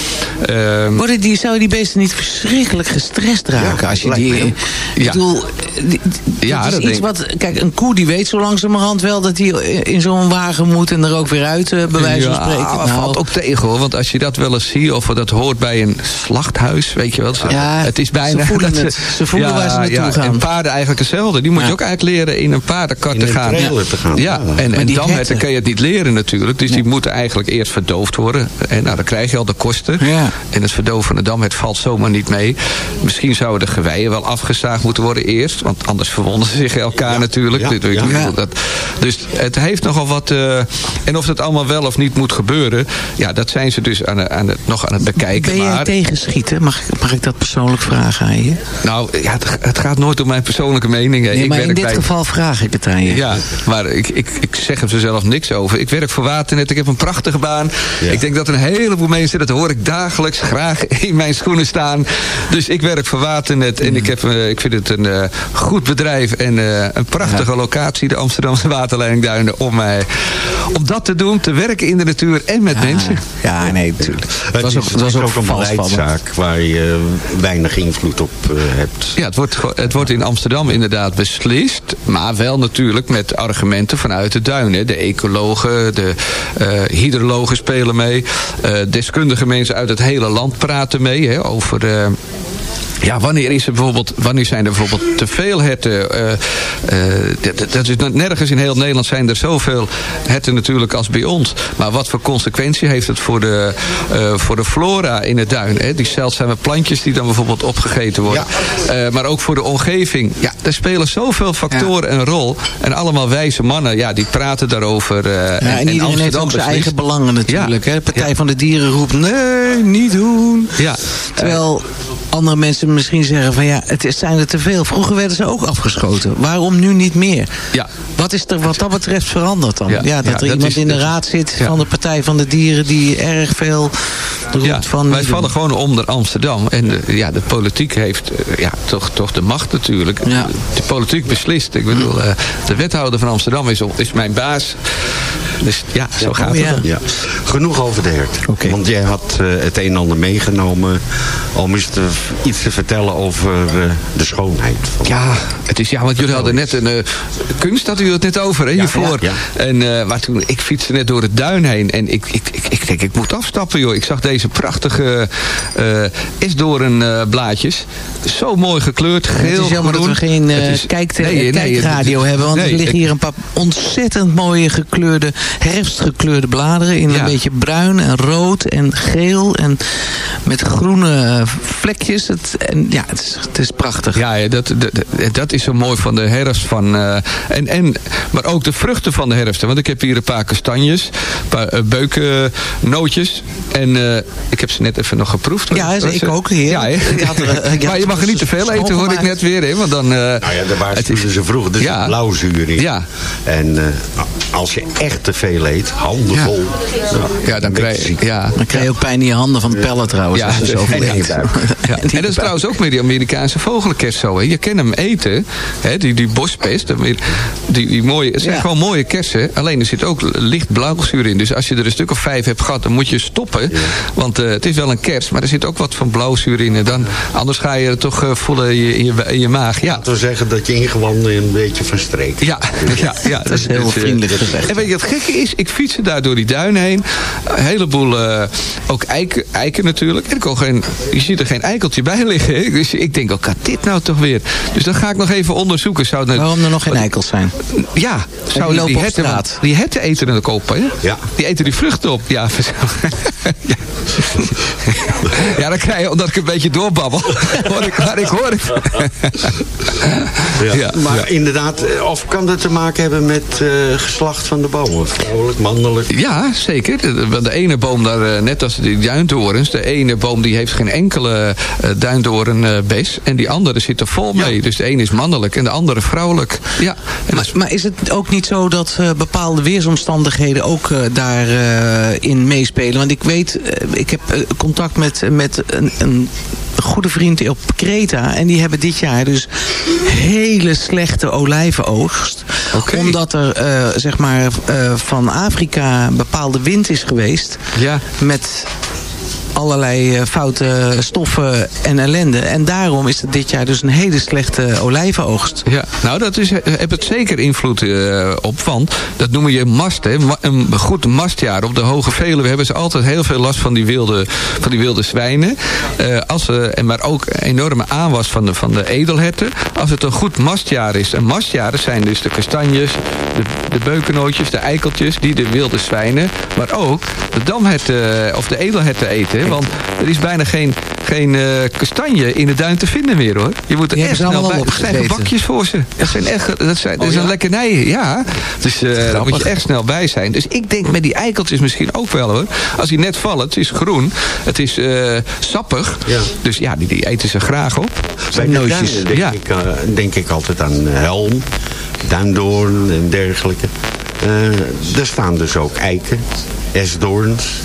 Ehm, Worden die, zouden die beesten niet verschrikkelijk gestrest raken? als je die, ik Ja. bedoel, die- Ja, dat is dat iets denk- wat... Kijk, een koe die weet zo langzamerhand wel dat hij in zo'n wagen moet... en er ook weer uit, eh, bij wijze van Ja, spreken. Nou, valt ook tegen hoor. Want als je dat wel eens ziet, of dat hoort bij een slachthuis, weet je wel. Ja, het is bijna. ze voelen <laughs> dat het. Ze voelen waar ze naartoe ja, gaan. En paarden eigenlijk hetzelfde. Die moet je ook eigenlijk leren in een paardenkar In te een gaan. te gaan. Ja, en, en die herten- kan je het niet leren natuurlijk. Dus die moeten eigenlijk eerst verdoofd worden. En nou, dan krijg je al de kosten. Ja. En het verdoven van de damhert valt zomaar niet mee. Misschien zouden de geweien wel afgezaagd moeten worden eerst. Want anders verwonden ze zich elkaar natuurlijk. ja, ja. niet. Dat, dus het heeft nogal wat... eh, en of dat allemaal wel of niet moet gebeuren... Ja, dat zijn ze dus aan, aan het, nog aan het bekijken. Ben jij maar, tegen schieten? Mag, ik- mag ik dat persoonlijk vragen aan je? nou, ja, het, het gaat nooit om mijn persoonlijke mening. hè. Nee, ik maar in dit bij- geval vraag ik het aan je. Ja, maar ik, ik, ik zeg er zelf niks over. Ik werk voor Waternet, ik heb een prachtige baan. Ik denk dat een heleboel mensen, dat hoor ik dagelijks graag <laughs> in mijn schoenen staan. Dus ik werk voor Waternet en ik, heb, eh, ik vind het een eh, goed bedrijf en eh, een prachtige locatie, de Amsterdamse Waterleiding Duinen, om, mij, om dat te doen, te werken in de natuur en met mensen. Ja, nee, natuurlijk. Het, was is, ook- het was ook ook een beleidszaak waar je weinig invloed op hebt. Ja, het wordt, het wordt in Amsterdam inderdaad beslist. Maar wel natuurlijk met argumenten vanuit de duinen. De ecologen, de eh, hydrologen spelen mee. Eh, deskundige mensen uit het hele land praten mee. Hè, over... ja, wanneer, is er bijvoorbeeld, wanneer zijn er bijvoorbeeld te veel herten? Eh, eh, dat, dat is, nergens in heel Nederland zijn er zoveel herten natuurlijk als bij ons. Maar wat voor consequentie heeft het voor de, eh, voor de flora in het duin? Hè? Die zeldzame plantjes die dan bijvoorbeeld opgegeten worden. Maar ook voor de omgeving. Ja, er spelen zoveel factoren een rol. En allemaal wijze mannen, ja, die praten daarover. Ja, en, iedereen heeft ook zijn eigen belangen natuurlijk. Hè? De Partij van de Dieren roept nee, niet doen. Ja. Terwijl andere mensen misschien zeggen van ja, het is, zijn er te veel. Vroeger werden ze ook afgeschoten. Waarom nu niet meer? Ja. Wat is er wat dat betreft veranderd dan? Ja, Ja, dat ja, er dat iemand is- in de raad zit ja. van de Partij van de Dieren die erg veel roept Ja, van... wij vallen gewoon onder Amsterdam. En de, ja, de politiek heeft eh, ja, toch, toch de macht natuurlijk. Ja. De politiek beslist. Ik bedoel, eh, de wethouder van Amsterdam is, is mijn baas. Dus ja, zo gaat oh, het. ja. dan. Ja. Genoeg over de hert. Want jij had eh, het een en ander meegenomen om eens te, iets te vertellen over eh, de schoonheid. Van Ja, het is, ja, want jullie hadden net een eh, kunst, hadden jullie het net over, hè, hiervoor. ja, En eh, maar toen, ik fietste net door het duin heen en ik, ik, ik, ik denk, ik moet afstappen, joh. Ik zag deze prachtige uh, esdoornblaadjes. Zo mooi gekleurd, geel, Het is jammer groen. dat we geen eh, is- kijk, nee, nee, kijkradio het- hebben. Want nee, er liggen ik- hier een paar ontzettend mooie gekleurde, herfstgekleurde bladeren. In Ja. een beetje bruin en rood en geel. En met groene eh, vlekjes. Het, en ja, het is, het is prachtig. Ja, ja, dat, dat, dat is zo mooi van de herfst. Van, eh, en, en, maar ook de vruchten van de herfst. Want ik heb hier een paar kastanjes, een paar eh, beukennootjes. En eh, ik heb ze net even nog geproefd. Ja, Was ik ze- ook, heer. Ja, had <laughs> maar je mag er niet te veel eten, hoor ik net weer. Hè? Want dan, eh, Nou ja, daar waarschuwden ze vroeger. Er Ja. zit blauwzuur in. Ja. En eh, als je echt te veel eet, handen vol. Ja, dan krijg je... Ja. Dan krijg je ook pijn in je handen van het pellen trouwens. Ja, als je zoveel <laughs> ja. eet. Ja. En dat is trouwens ook met die Amerikaanse vogelkers zo. Hè. Je kan hem eten, hè, die, die bospest. Die, die, die mooie, het zijn Ja. gewoon mooie kersen. Alleen er zit ook licht blauwzuur in. Dus als je er een stuk of vijf hebt gehad, dan moet je stoppen. Want eh, het is wel een kers, maar er zit ook wat van blauwzuur in. En dan, anders ga je het toch eh, voelen in je, in, je, in je maag. Ja. Laten we zeggen dat je ingewanden een beetje verstreekt. Ja, ja, <laughs> ja. Dat is heel vriendelijk gezegd. En weet je wat gekke is? Ik fietste daar door die duinen heen. Een heleboel, eh, ook eiken, eiken natuurlijk. En ik kon geen, je ziet er geen eikeltje bij liggen. hè. Dus ik denk, ook, kan dit nou toch weer? Dus dat ga ik nog even onderzoeken. Zou het- Waarom er nog geen eikels zijn? Ja, die zouden lopen die straat. die herten eten er ook op, hè? Ja. Die eten die vruchten op. Ja, <laughs> ja. Ja, dan krijg je, omdat ik een beetje doorbabbel. <laughs> hoor ik, maar ik hoor het. Ja. Ja, maar ja. inderdaad, eh, of kan dat te maken hebben met eh, geslacht van de bomen? Vrouwelijk, mannelijk? Ja, zeker. De, de- ene boom daar, eh, net als die duindorens, de ene boom die heeft geen enkele uh, duindorenbes. en die andere zit er vol mee. Dus de ene is mannelijk en de andere vrouwelijk. Ja. Maar, maar is het ook niet zo dat eh, bepaalde weersomstandigheden ook eh, daarin in meespelen? Want ik weet, ik heb contact met, met een, een goede vriend op Kreta. En die hebben dit jaar dus hele slechte olijvenoogst. Omdat er eh, zeg maar eh, van Afrika bepaalde wind is geweest. Ja. Met allerlei eh, foute stoffen en ellende. En daarom is het dit jaar dus een hele slechte olijvenoogst. Ja, nou dat is, heb het zeker invloed eh, op, want dat noemen je mast. Hè. Een goed mastjaar op de Hoge Veluwe hebben ze altijd heel veel last van die wilde, van die wilde zwijnen. Eh, als en maar ook enorme aanwas van de, van de edelherten. Als het een goed mastjaar is. En mastjaren zijn dus de kastanjes, de, de beukennootjes, de eikeltjes, die de wilde zwijnen. Maar ook de damherten of de edelherten eten. Want er is bijna geen, geen eh, kastanje in de duin te vinden meer hoor. Je moet er Die echt snel bij. Er zijn bakjes voor ze. Dat zijn echt, dat, zijn, dat is Oh, ja? een lekkernij, ja. Dus eh daar moet je echt snel bij zijn. Dus ik denk met die eikeltjes misschien ook wel hoor. Als die net vallen, het is groen, het is eh, sappig. Ja. Dus ja, die, die eten ze graag op. Bij de nootjes. denk, Ja. ik, eh, denk ik altijd aan helm, duindoorn en dergelijke. Eh, er staan dus ook eiken, esdoorns.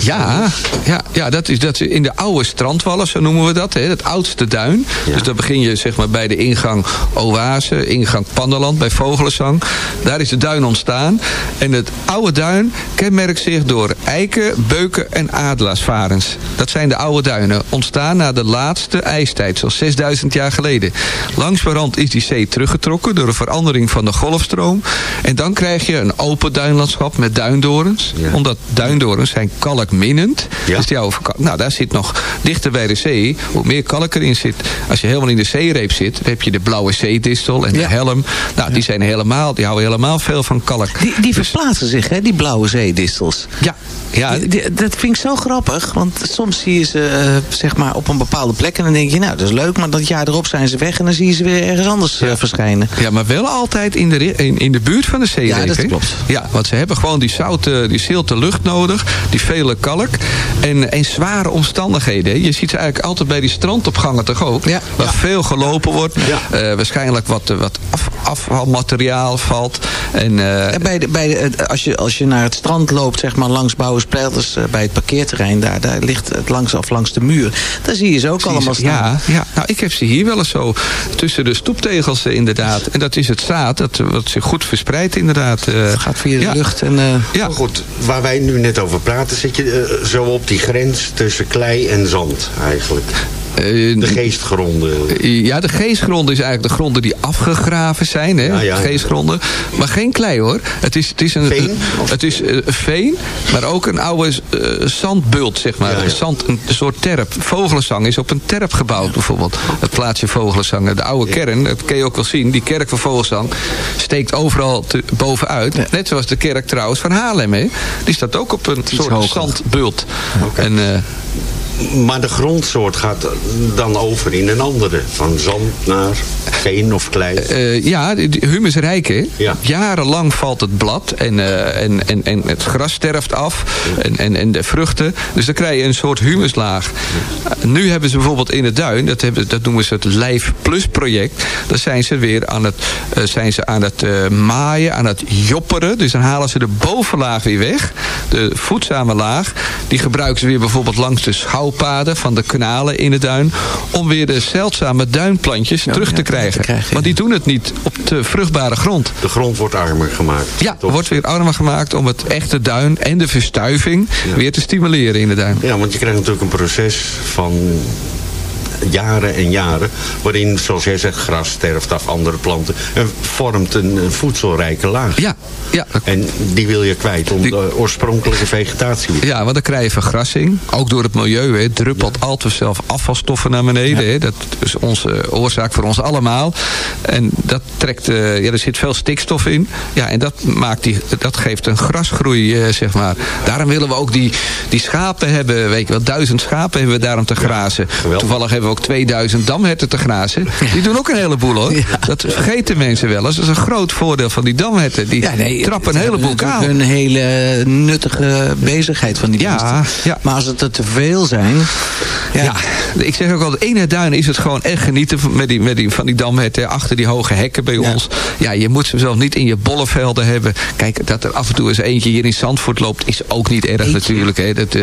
Ja, ja, ja dat, is, dat is in de oude strandwallen, zo noemen we dat. Hè, het oudste duin. Dus dan begin je zeg maar, bij de ingang Oase, ingang Panderland, bij Vogelenzang. Daar is de duin ontstaan. En het oude duin kenmerkt zich door eiken, beuken en adelaarsvarens. Dat zijn de oude duinen. Ontstaan na de laatste ijstijd, zo'n 6000 jaar geleden. Langs de rand is die zee teruggetrokken door een verandering van de golfstroom. En dan krijg je een open duinlandschap met duindorens. Omdat duindorens zijn kalkminnend. Dus die nou, daar zit nog dichter bij de zee. Hoe meer kalk erin zit. Als je helemaal in de zeereep zit, heb je de blauwe zeedistel en de helm. Nou, die zijn helemaal, die houden helemaal veel van kalk. Die, die verplaatsen zich, hè, die blauwe zeedistels. Ja. Ja. Die- die- dat vind ik zo grappig, want soms zie je ze eh, zeg maar op een bepaalde plek en dan denk je, nou dat is leuk, maar dat jaar erop zijn ze weg en dan zie je ze weer ergens anders eh, verschijnen. Ja, maar wel altijd in de, in, in de buurt van de zeereep. Ja, dat klopt. Ja, want ze hebben gewoon die zoute, die zilte lucht nodig, die vele kalk en, en zware omstandigheden. hè. Je ziet ze eigenlijk altijd bij die strandopgangen toch ook, waar veel gelopen wordt. Eh, waarschijnlijk wat, wat af, afvalmateriaal valt. En, eh, En bij de, bij de, als, je, als je naar het strand loopt, zeg maar langs Bouwersplelders, eh, bij het parkeerterrein, daar, daar ligt het langs of langs de muur. Daar zie je ze ook Zie allemaal ze- staan. Ja, ja, nou ik heb ze hier wel eens zo tussen de stoeptegels inderdaad. En dat is het zaad, dat wat zich goed verspreidt inderdaad. Het gaat via de lucht en... ja. Goed, waar wij nu net over praten, zit je eh, zo op die grens tussen klei en zand eigenlijk. De geestgronden. Ja, de geestgronden is eigenlijk de gronden die afgegraven zijn. Hè? Ja, ja. Geestgronden. Maar geen klei hoor. Het is, het is een Veen? Het is eh, veen, maar ook een oude eh, zandbult, zeg maar. Een, zand, een soort terp. Vogelenzang is op een terp gebouwd bijvoorbeeld. Het plaatsje Vogelenzang. De oude kern, dat kun je ook wel zien. Die kerk van Vogelenzang steekt overal te, bovenuit. Net zoals de kerk trouwens van Haarlem. Hè? Die staat ook op een soort zandbult. En, eh, Maar de grondsoort gaat dan over in een andere. Van zand naar veen of klei. Eh, ja, die- die humusrijk hè. Jarenlang valt het blad en, eh, en, en, en het gras sterft af en, en, en de vruchten. Dus dan krijg je een soort humuslaag. Nu hebben ze bijvoorbeeld in de duin, dat, hebben, dat noemen ze het Lijf Plus project. Dan zijn ze weer aan het, eh, zijn ze aan het eh, maaien, aan het jopperen. Dus dan halen ze de bovenlaag weer weg. De voedzame laag. Die gebruiken ze weer bijvoorbeeld langs de schouwpaden van de kanalen in de duin. Om weer de zeldzame duinplantjes terug te krijgen. Want die doen het niet op de vruchtbare grond. De grond wordt armer gemaakt. Ja, wordt weer armer gemaakt om het echte duin en de verstuiving weer te stimuleren in de duin. Ja, want je krijgt natuurlijk een proces van jaren en jaren... waarin, zoals jij zegt, gras sterft af, andere planten... en vormt een, voedselrijke laag. Ja, ja. En die wil je kwijt om de oorspronkelijke vegetatie. Ja, want dan krijg je vergrassing. Ook door het milieu. Hè. Druppelt altijd zelf afvalstoffen naar beneden. Hè. Dat is onze oorzaak voor ons allemaal. En dat trekt, eh, ja, er zit veel stikstof in. Ja, en dat, maakt die, dat geeft een grasgroei, eh, zeg maar. Daarom willen we ook die, die schapen hebben. Weet je wel, duizend schapen hebben we daarom te grazen. Toevallig hebben we ook 2000 damherten te grazen. Die doen ook een heleboel hoor. Dat vergeten mensen wel eens. Dat is een groot voordeel van die damherten. Die trappen een heleboel kaal. Een hele nuttige bezigheid van die Ja, beesten. Maar als het er te veel zijn... Ja. ik zeg ook altijd, in het duin is het gewoon echt genieten van- met die, met die, van die damherten achter die hoge hekken bij ons. Ja, je moet ze zelf niet in je bollevelden hebben. Kijk, dat er af en toe eens eentje hier in Zandvoort loopt, is ook niet erg natuurlijk. Hè. Dat, eh,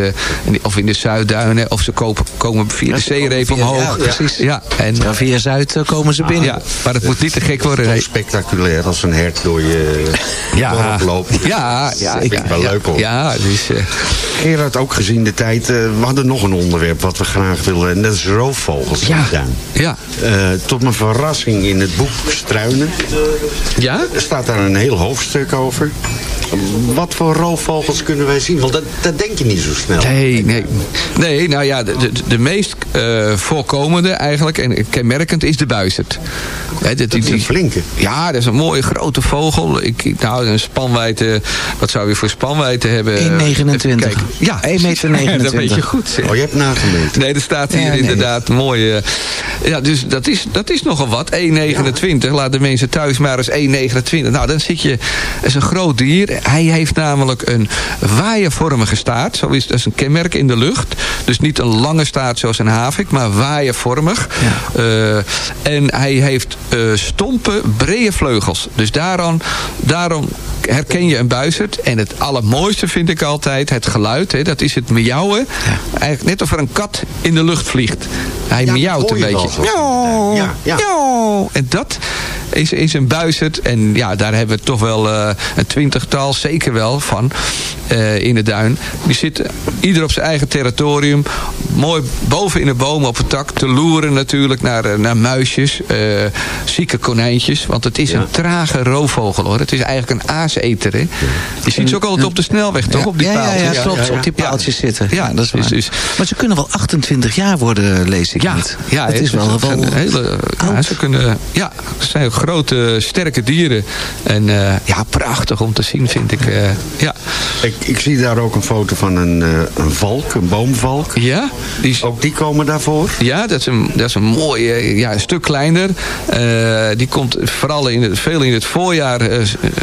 of in de Zuidduinen, of ze kopen, komen via de zeereep omhoog. Ja, precies. Ja, en, Ja, via Zuid eh, komen ze binnen. ja, maar het moet niet te gek worden. nee. Spectaculair als een hert door je Ja. dorp loopt. Ja, <laughs> ja, vind ik ja, wel ja. leuk hoor. Ja, dus... eh, Gerard, ook gezien de tijd, eh, we hadden nog een onderwerp wat we graag willen. En dat is roofvogels. Ja. Eh, tot mijn verrassing in het boek Struinen ja? staat daar een heel hoofdstuk over. Wat voor roofvogels kunnen wij zien? Want dat, dat denk je niet zo snel. Nee, nee. Nee, nou ja, de, de, de meest eh, voorkomende eigenlijk en kenmerkend is de buizerd. Hè, dat, is een flinke. Ja, dat is een mooie grote vogel. Ik, ik- nou, een spanwijdte, wat zou je voor spanwijdte hebben? 1,29. Even kijken. Ja, 1,29 meter. <laughs> dat weet je goed. zeg. Oh, je hebt nagemeten. Nee, er staat hier Ja, nee. inderdaad mooi. eh, ja, dus dat is, dat is nogal wat. 1,29. Laat de mensen thuis maar eens 1,29. Nou, dan zit je. Het is een groot dier. Hij heeft namelijk een waaiervormige staart. Zo is dat is een kenmerk in de lucht. Dus niet een lange staart zoals een havik, maar waaiervormig. Eh, en hij heeft eh, stompe, brede vleugels. Dus daarom, daarom herken je een buizerd. En het allermooiste vind ik altijd het geluid. Hè, dat is het miauwen. Eigenlijk net of er een kat in de lucht vliegt. Hij Ja, miauwt een wel beetje. Ja, ja. En dat is, is een buizerd. En ja, daar hebben we toch wel eh, een twintigtal, zeker wel, van eh, in de duin. Die zitten ieder op zijn eigen territorium. Mooi boven in de bomen op het tak te loeren natuurlijk naar, eh, naar muisjes. eh, zieke konijntjes. Want het is een trage roofvogel hoor. Het is eigenlijk een aaseter. Hè? Je ziet ze ook altijd op de snelweg toch? Op die ja, ja, paaltjes. ja, klopt. Op die paaltjes zitten. Ja, dat is dus- waar. dus- Maar ze kunnen wel 28 jaar worden, lees ik Ja, niet. ja het is wel, wel zijn hele, ja, ze kunnen, ja, ze zijn ook grote, sterke dieren. En eh, ja, prachtig om te zien, vind ik. eh, ja. Ik, ik zie daar ook een foto van een, eh, een valk, een boomvalk. Ja, die is, Ook die komen daarvoor? ja dat, is een, dat is een mooie, ja, een stuk kleiner. Eh, die komt vooral in het, veel in het voorjaar. eh,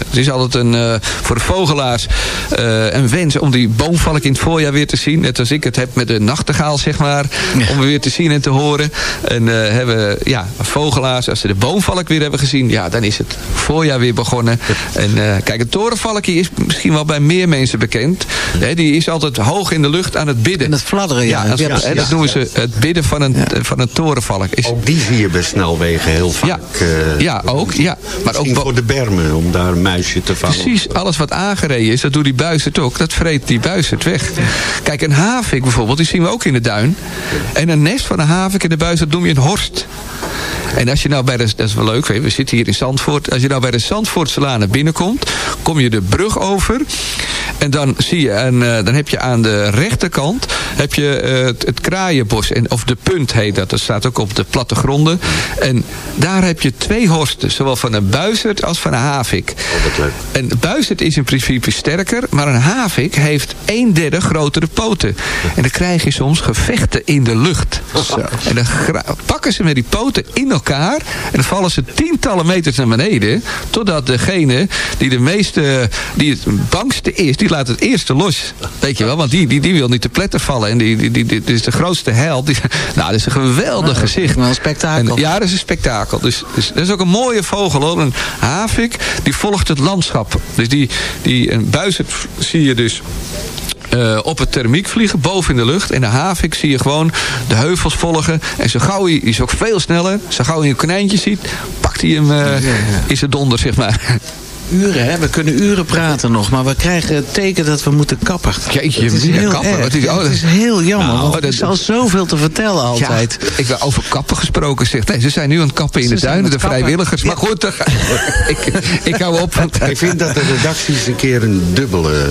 het is altijd een, eh, voor de vogelaars eh, een wens om die boomvalk in het voorjaar weer te zien. Net als ik het heb met de nachtegaal, zeg maar. Om weer te zien en te horen. En eh, hebben ja, vogelaars, als ze de boomvalk weer hebben gezien, ja, dan is het voorjaar weer begonnen. En eh, kijk, het torenvalkje is misschien wel bij meer mensen bekend. Hè, die is altijd hoog in de lucht aan het bidden. En het fladderen, ja. Ja, dat, Ja, dat noemen ze het bidden van een, van een torenvalk. Is, Ook die zie je bij snelwegen heel vaak. Ja. eh, ja, ook. Ja. Maar ook Misschien voor de bermen, om daar een muisje te vangen. Precies, alles wat aangereden is, dat doet die buizerd ook. Dat vreet die buizerd weg. Kijk, een havik bijvoorbeeld, die zien we ook in de duin. En een nest van een havik in de buizerd noem je een horst. En als je nou bij de, dat is wel leuk, we zitten hier in Zandvoort. Als je nou bij de Zandvoortselane binnenkomt, kom je de brug over. En dan zie je, een, eh, dan heb je aan de rechterkant, heb je eh, het, het kraaienbos. En, of de punt heet dat. Dat staat ook op de plattegronden. En daar heb je twee horsten. Zowel van een buizerd als van een havik. Een buizerd is in principe sterker. Maar een havik heeft een derde grotere poten. En dan krijg je soms gevechten in de lucht. En dan pakken ze met die poten in elkaar. En dan vallen ze tientallen meters naar beneden. Totdat degene die de meeste, die het bangste is, die laat het eerste los. Weet je wel, want die, die, die wil niet te pletter vallen. En die, die, die, die, dit is de grootste held. Die, <laughs> nou, dat is een geweldig gezicht. Wel een spektakel. En, ja, dat is een spektakel. Dus, dus dat is ook een mooie vogel hoor. Een havik, die volgt het landschap. Dus die, die een buizerd zie je dus eh, op het thermiek vliegen, boven in de lucht. En de havik zie je gewoon de heuvels volgen. En zo gauw hij, is ook veel sneller. Zo gauw hij een konijntje ziet, pakt hij hem eh, in zijn donder, zeg maar. <laughs> Uren, hè? We kunnen uren praten nog, maar we krijgen het teken dat we moeten kappen. Jeetje, het is heel kappen. erg. Wat is- oh, het is heel jammer, Nou, want er dat- is al zoveel te vertellen altijd. Ja, ik wil over kappen gesproken zeg. Nee, ze zijn nu aan het kappen in Ze de duinen, de het kappen. vrijwilligers. Maar goed, <laughs> ik, ik hou op. Want, Ik vind dat de redacties een keer een dubbele...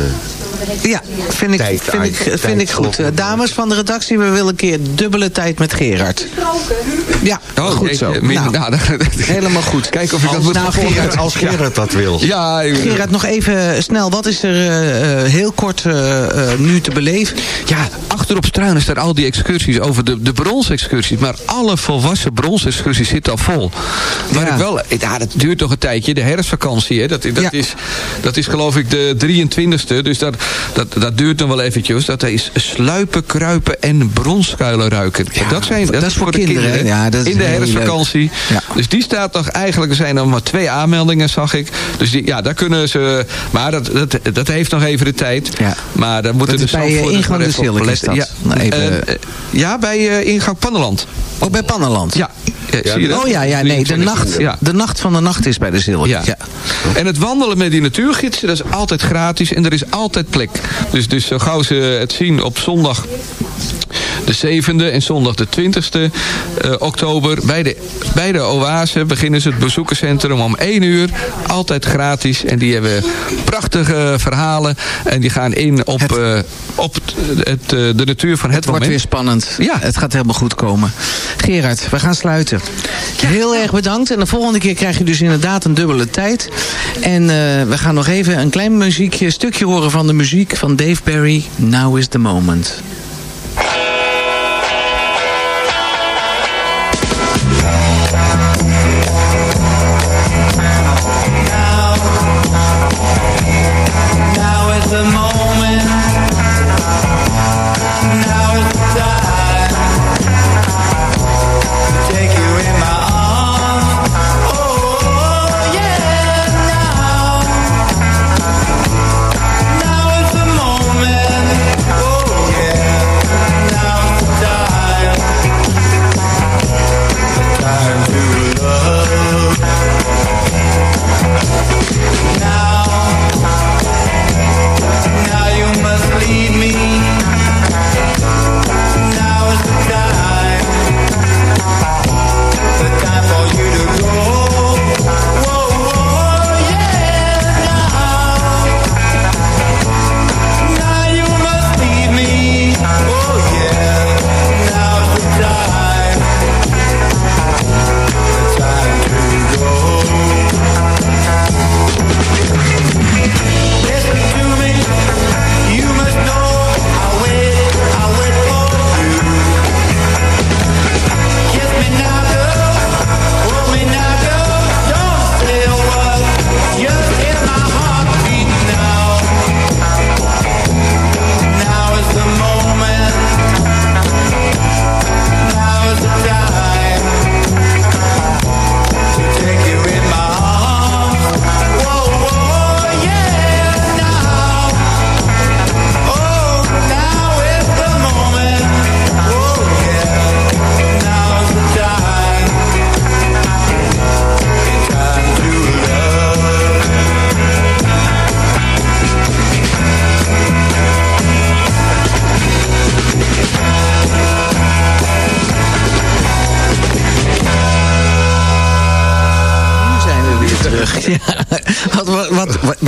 Ja, vind ik, Tijd, vind ik, tijd, vind ik goed. dames van de redactie, we willen een keer dubbele tijd met Gerard. Ja, Oh, goed zo. Nou, nou, helemaal goed. Kijken of ik dat Als- moet nou, vervolgen. Gerard, Als Gerard dat wil. Ja, Gerard, nog even snel. Wat is er eh, eh, heel kort eh, nu te beleven? Ja, achter op Struinen staan al die excursies over de, de bronsexcursies. Maar alle volwassen bronsexcursies zitten al vol. Maar Ja. ik wel, ja, dat duurt nog een tijdje. De herfstvakantie, hè, dat, dat, Ja. is, dat is geloof ik de 23e. Dus dat, dat, dat duurt nog wel eventjes. Dat is sluipen, kruipen en bronskuilen ruiken. dat, zijn, dat, dat is voor kinderen? Ja, dat is in de herfstvakantie. Ja. Dus die staat nog, eigenlijk er zijn er maar twee aanmeldingen, zag ik. Dus die, ja, daar kunnen ze, maar dat, dat, dat heeft nog even de tijd. Ja. Maar daar moeten Dat de bij, eh, ingang de Zilk is dat. Ja, Nou, even- Eh, eh, ja bij eh, ingang Pannenland. Ook bij Pannenland? Ja. Ja, zie je dat? Oh ja, ja, nee, de nacht, Ja. de nacht van de nacht is bij de Zilk. Ja. En het wandelen met die natuurgidsen, dat is altijd gratis en er is altijd Dus, dus zo gauw ze het zien op zondag de 7e en zondag de 20e eh, oktober. Bij de, bij de Oase beginnen ze het bezoekerscentrum om 1 uur. Altijd gratis. En die hebben prachtige verhalen. En die gaan in op, eh, op het, het, eh, de natuur van het, Het wordt moment. weer spannend. Ja. Het gaat helemaal goed komen. Gerard, we gaan sluiten. Heel erg bedankt. En de volgende keer krijg je dus inderdaad een dubbele tijd. En we gaan nog even een klein muziekje, stukje horen van de muziek van Dave Barry. Now is the moment.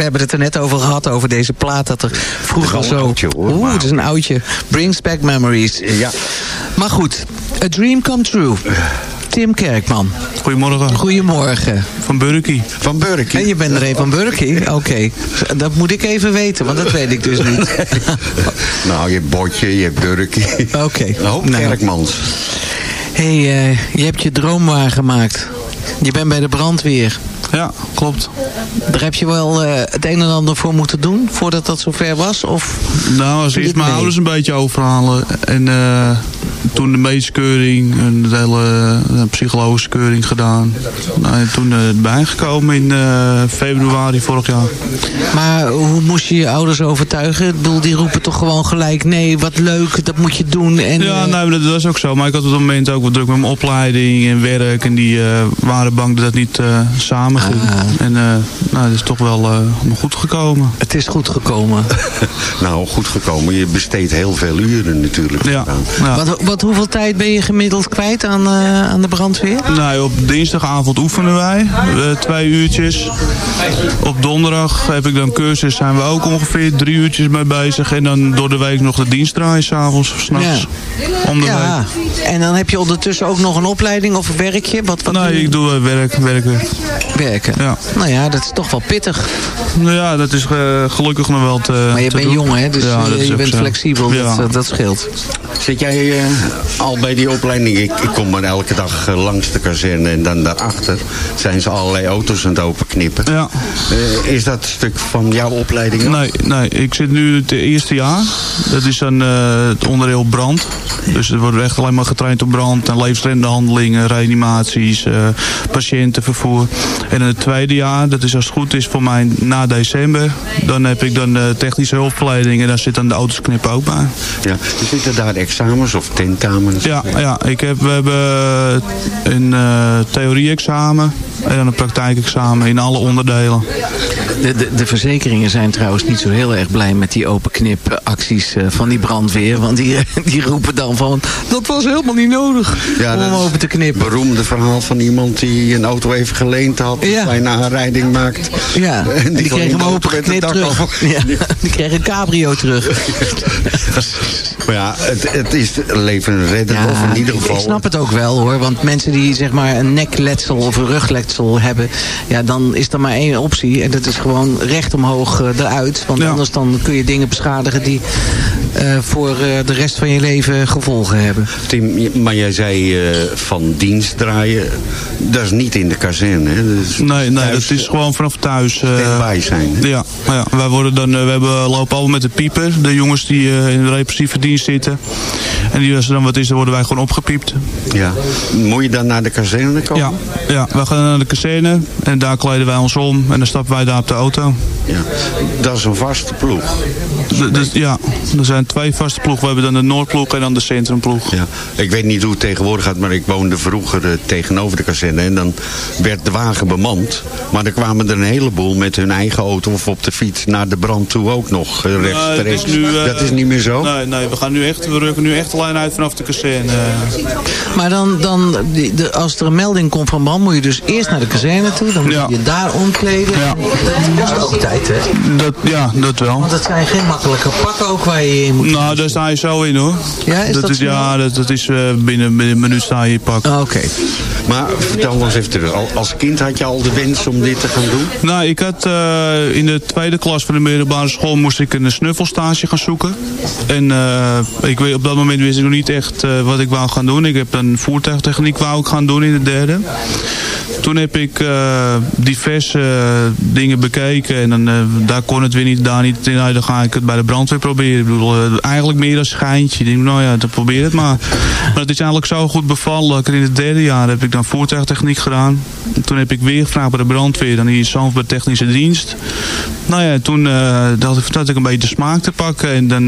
Hebben het er net over gehad, over deze plaat. Dat er vroeger zo... een oudje, hoor, Oeh, het is een oudje. Brings back memories. Ja. Maar goed, a dream come true. Tim Kerkman. Goedemorgen. Goedemorgen. Van Burkie. Van Burkie. En je bent er een van Burkie? Oké. Dat moet ik even weten, want dat weet ik dus niet. <laughs> Nou, je hebt Botje, je hebt Burkie. Oké. Een hoop Nou. Kerkmans. Hé, hey, eh, je hebt je droom waargemaakt. Je bent bij de brandweer. Ja, klopt. Daar heb je wel eh, het een en ander voor moeten doen, voordat dat zover was? Of Nou, als eerst het mijn ouders een beetje overhalen. En eh, toen de medische keuring en de hele eh, psychologische keuring gedaan. Nou, en toen erbij gekomen in februari vorig jaar. Maar hoe moest je je ouders overtuigen? Ik bedoel, die roepen toch gewoon gelijk... nee, wat leuk, dat moet je doen. En, ja, nee, dat was ook zo. Maar ik had op dat moment ook wat druk met mijn opleiding en werk. En die waren bang dat dat niet samen ging. En eh, nou, dat is toch wel eh, goed gekomen. Het is goed gekomen. <laughs> Nou, goed gekomen. Je besteedt heel veel uren natuurlijk. Ja. Wat, wat, hoeveel tijd ben je gemiddeld kwijt aan, eh, aan de brandweer? Nee, op dinsdagavond oefenen wij. eh, twee uurtjes. Op donderdag heb ik dan cursus. Zijn we ook ongeveer drie uurtjes mee bezig. En dan door de week nog de dienst draaien. S'avonds of s'nachts. Om de ja. En dan heb je ondertussen ook nog een opleiding of werk je? Wat, wat. Nee, ik doe eh, werk, werken. Werken? Ja. Nou ja, dat is toch wel pittig. Nou ja, dat is eh, gelukkig nog wel te Maar je te bent doen. jong, hè? Dus Ja, je- dat is je ook bent zo. flexibel. Ja. Dat, eh, dat scheelt. Zit jij eh, al bij die opleiding? Ik, ik kom maar elke dag langs de kazerne en dan daarachter zijn ze allerlei auto's aan het openknippen. Ja. Eh, is dat een stuk van jouw opleiding? ook? Nee, nee, ik zit nu het eerste jaar. Dat is dan eh, het onderdeel brand. Dus er wordt echt alleen maar getraind op brand en levensreddende handelingen, reanimaties, eh, patiëntenvervoer. En in het tweede jaar, dat is als het goed is voor mij na december, dan heb ik dan de technische hulpverlening en daar zit dan de auto's knippen ook bij. Ja. Zitten daar examens of tentamens? Ja, ja ik heb, we hebben een eh, theorie-examen en dan een praktijkexamen in alle onderdelen. De, de, de verzekeringen zijn trouwens niet zo heel erg blij met die openknipacties eh, van die brandweer. Want die, <laughs> die roepen dan van, dat was helemaal niet nodig Ja, om hem open te knippen. beroemde verhaal van iemand die een auto even geleend had. Ja. Bijna een aanrijding maakt. Ja, en die, kon kreeg hem het dak terug. <laughs> Ja, die kreeg een cabrio terug. <laughs> Maar ja, het, het is leven redden of in ieder geval... Ik snap het ook wel hoor, want mensen die zeg maar een nekletsel of een rugletsel hebben, ja, dan is er maar één optie en dat is gewoon recht omhoog eh, eruit. Want anders dan kun je dingen beschadigen die eh, voor eh, de rest van je leven gevolgen hebben. Tim, maar jij zei eh, van dienst draaien. Dat is niet in de kazerne. Hè? Nee, nee, thuis, dat is gewoon vanaf thuis. eh, Standby zijn. hè? Ja, ja, wij worden dan, we hebben, lopen allemaal met de pieper. De jongens die eh, in de repressieve dienst zitten. En die, als er dan wat is, dan worden wij gewoon opgepiept. Ja. Moet je dan naar de kazerne komen? Ja, ja, wij gaan naar de kazerne en daar kleden wij ons om en dan stappen wij daar op de auto. Ja. Dat is een vaste ploeg. Dus, ja, er zijn twee vaste ploegen. We hebben dan de Noordploeg en dan de Centrumploeg. Ja. Ik weet niet hoe het tegenwoordig gaat, maar ik woonde vroeger eh, tegenover de kazerne. En dan werd de wagen bemand. Maar er kwamen er een heleboel met hun eigen auto of op de fiets naar de brand toe ook nog eh, Nee, rechtstreeks. nu, eh, dat is niet meer zo? Nee, nee, we, gaan nu echt, we rukken nu echt alleen uit vanaf de kazerne. Maar dan, dan die- de, als er een melding komt van brand, moet je dus eerst naar de kazerne toe. Dan moet je je daar omkleden. Dat kost ook tijd, hè? Dat, ja, dat wel. Want het zijn geen makkelijke pakken ook waar je in moet. Nou, daar sta je zo in hoor. Ja, is dat is? Ja, dat, dat is eh, binnen, binnen een minuut sta je pak. Oké. Maar vertel eens even terug. Al- Als kind had je al de wens om dit te gaan doen? Nou, ik had eh, in de tweede klas van de middelbare school moest ik een snuffelstage gaan zoeken. En eh, ik, weet- op dat moment wist ik nog niet echt eh, wat ik wou gaan doen. Ik heb een voertuigtechniek wou ik gaan doen in de derde. Toen heb ik eh, diverse eh, dingen bekeken en dan, eh, daar kon het weer niet, daar niet. Nou, dan ga ik het bij de brandweer proberen. Ik bedoel, eigenlijk meer een schijntje. Ik denk, nou ja, dan probeer het maar. Maar het is eigenlijk zo goed bevallen. ik In het derde jaar heb ik dan voertuigtechniek gedaan. En toen heb ik weer gevraagd bij de brandweer. Dan hier in bij technische dienst. Nou ja, toen dacht ik dat ik een beetje de smaak te pakken. En dan,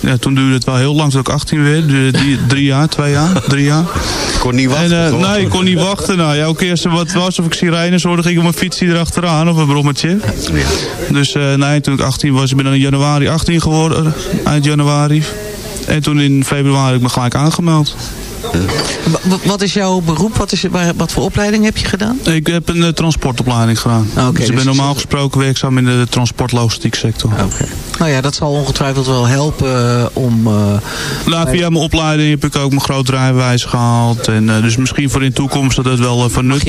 ja, toen duurde het wel heel lang tot ik 18 werd. Duurde drie, drie jaar, twee jaar, drie jaar. kon niet wachten, En, nee, ik kon niet wachten. Nou, ja, als er wat was of ik sirenes hoorde, ging ik op mijn fietsje erachteraan of een brommetje. Dus eh, nee, toen ik 18 was, ik ben dan in januari 18 geworden, eind januari. En toen in februari heb ik me gelijk aangemeld. Wa- wa- Wat is jouw beroep? Wat, is, waar- wat voor opleiding heb je gedaan? Ik heb een eh, transportopleiding gedaan. dus ik dus ben normaal gesproken werkzaam in de transportlogistiek sector. Nou ja, dat zal ongetwijfeld wel helpen eh, om... eh, Nou, via mijn opleiding heb ik ook mijn groot rijbewijs gehaald. En, dus misschien voor in de toekomst dat het wel van nut.